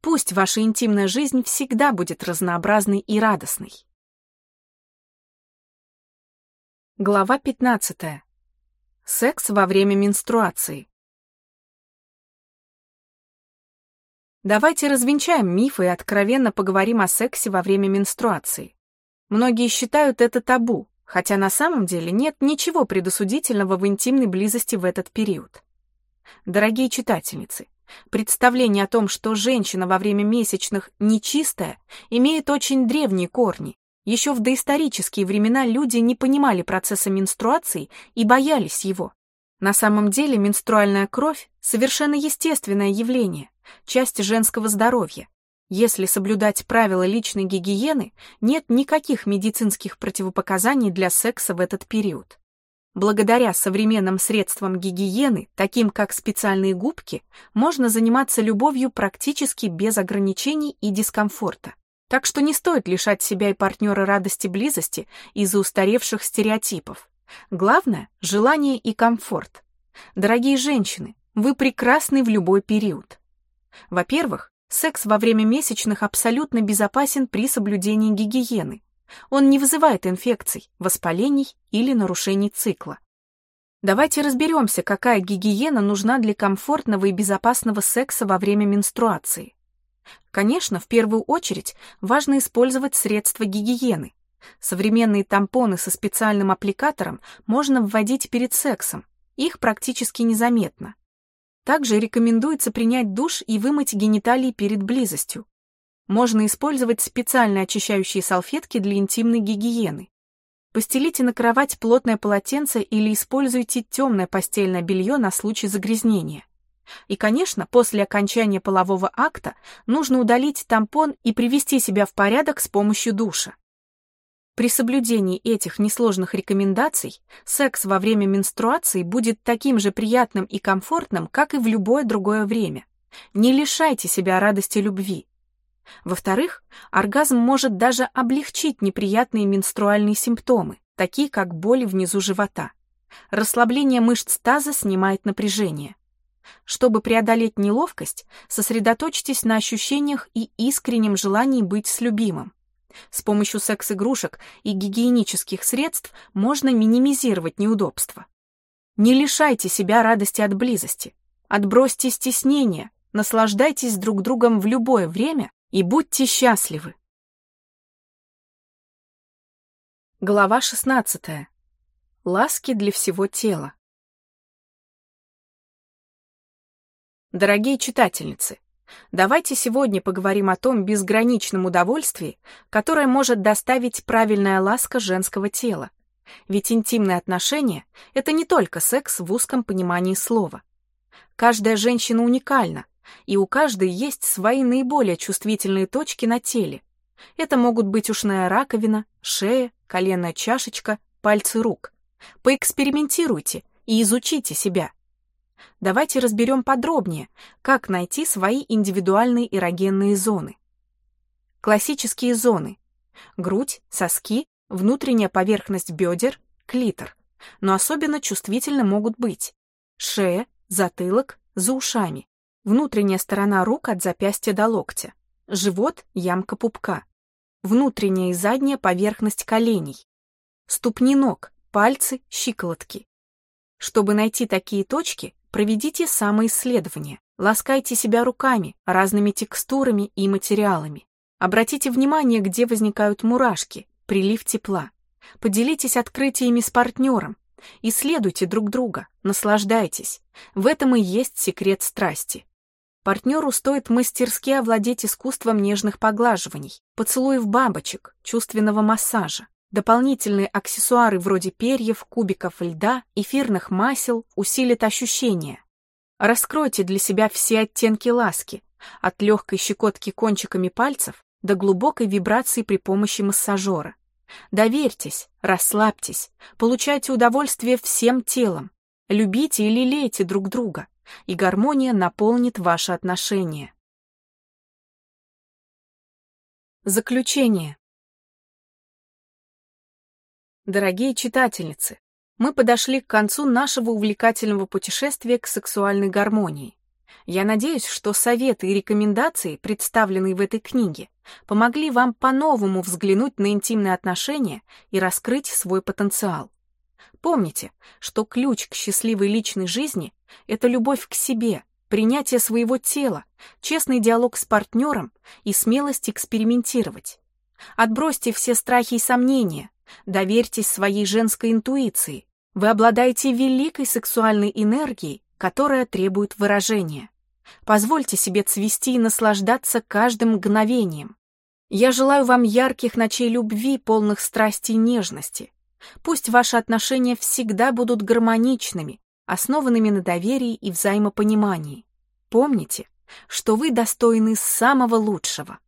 Пусть ваша интимная жизнь всегда будет разнообразной и радостной. Глава 15. Секс во время менструации. Давайте развенчаем мифы и откровенно поговорим о сексе во время менструации. Многие считают это табу, хотя на самом деле нет ничего предосудительного в интимной близости в этот период. Дорогие читательницы, представление о том, что женщина во время месячных нечистая, имеет очень древние корни. Еще в доисторические времена люди не понимали процесса менструации и боялись его. На самом деле менструальная кровь – совершенно естественное явление, часть женского здоровья, если соблюдать правила личной гигиены, нет никаких медицинских противопоказаний для секса в этот период. Благодаря современным средствам гигиены, таким как специальные губки, можно заниматься любовью практически без ограничений и дискомфорта. Так что не стоит лишать себя и партнера радости близости из-за устаревших стереотипов. Главное – желание и комфорт. Дорогие женщины, вы прекрасны в любой период. Во-первых, Секс во время месячных абсолютно безопасен при соблюдении гигиены. Он не вызывает инфекций, воспалений или нарушений цикла. Давайте разберемся, какая гигиена нужна для комфортного и безопасного секса во время менструации. Конечно, в первую очередь важно использовать средства гигиены. Современные тампоны со специальным аппликатором можно вводить перед сексом, их практически незаметно. Также рекомендуется принять душ и вымыть гениталии перед близостью. Можно использовать специальные очищающие салфетки для интимной гигиены. Постелите на кровать плотное полотенце или используйте темное постельное белье на случай загрязнения. И, конечно, после окончания полового акта нужно удалить тампон и привести себя в порядок с помощью душа. При соблюдении этих несложных рекомендаций секс во время менструации будет таким же приятным и комфортным, как и в любое другое время. Не лишайте себя радости любви. Во-вторых, оргазм может даже облегчить неприятные менструальные симптомы, такие как боли внизу живота. Расслабление мышц таза снимает напряжение. Чтобы преодолеть неловкость, сосредоточьтесь на ощущениях и искреннем желании быть с любимым. С помощью секс-игрушек и гигиенических средств можно минимизировать неудобства. Не лишайте себя радости от близости. Отбросьте стеснение, наслаждайтесь друг другом в любое время и будьте счастливы. Глава 16. Ласки для всего тела. Дорогие читательницы, Давайте сегодня поговорим о том безграничном удовольствии, которое может доставить правильная ласка женского тела. Ведь интимные отношения — это не только секс в узком понимании слова. Каждая женщина уникальна, и у каждой есть свои наиболее чувствительные точки на теле. Это могут быть ушная раковина, шея, коленная чашечка, пальцы рук. Поэкспериментируйте и изучите себя. Давайте разберем подробнее, как найти свои индивидуальные эрогенные зоны. Классические зоны. Грудь, соски, внутренняя поверхность бедер, клитор. Но особенно чувствительны могут быть шея, затылок, за ушами, внутренняя сторона рук от запястья до локтя, живот, ямка пупка, внутренняя и задняя поверхность коленей, ступни ног, пальцы, щиколотки. Чтобы найти такие точки, проведите самоисследование. Ласкайте себя руками, разными текстурами и материалами. Обратите внимание, где возникают мурашки, прилив тепла. Поделитесь открытиями с партнером. Исследуйте друг друга, наслаждайтесь. В этом и есть секрет страсти. Партнеру стоит мастерски овладеть искусством нежных поглаживаний, поцелуев бабочек, чувственного массажа. Дополнительные аксессуары вроде перьев, кубиков льда, эфирных масел усилят ощущения. Раскройте для себя все оттенки ласки, от легкой щекотки кончиками пальцев до глубокой вибрации при помощи массажера. Доверьтесь, расслабьтесь, получайте удовольствие всем телом, любите и лелейте друг друга, и гармония наполнит ваши отношения. Заключение. Дорогие читательницы, мы подошли к концу нашего увлекательного путешествия к сексуальной гармонии. Я надеюсь, что советы и рекомендации, представленные в этой книге, помогли вам по-новому взглянуть на интимные отношения и раскрыть свой потенциал. Помните, что ключ к счастливой личной жизни — это любовь к себе, принятие своего тела, честный диалог с партнером и смелость экспериментировать. Отбросьте все страхи и сомнения, доверьтесь своей женской интуиции. Вы обладаете великой сексуальной энергией, которая требует выражения. Позвольте себе цвести и наслаждаться каждым мгновением. Я желаю вам ярких ночей любви, полных страсти и нежности. Пусть ваши отношения всегда будут гармоничными, основанными на доверии и взаимопонимании. Помните, что вы достойны самого лучшего.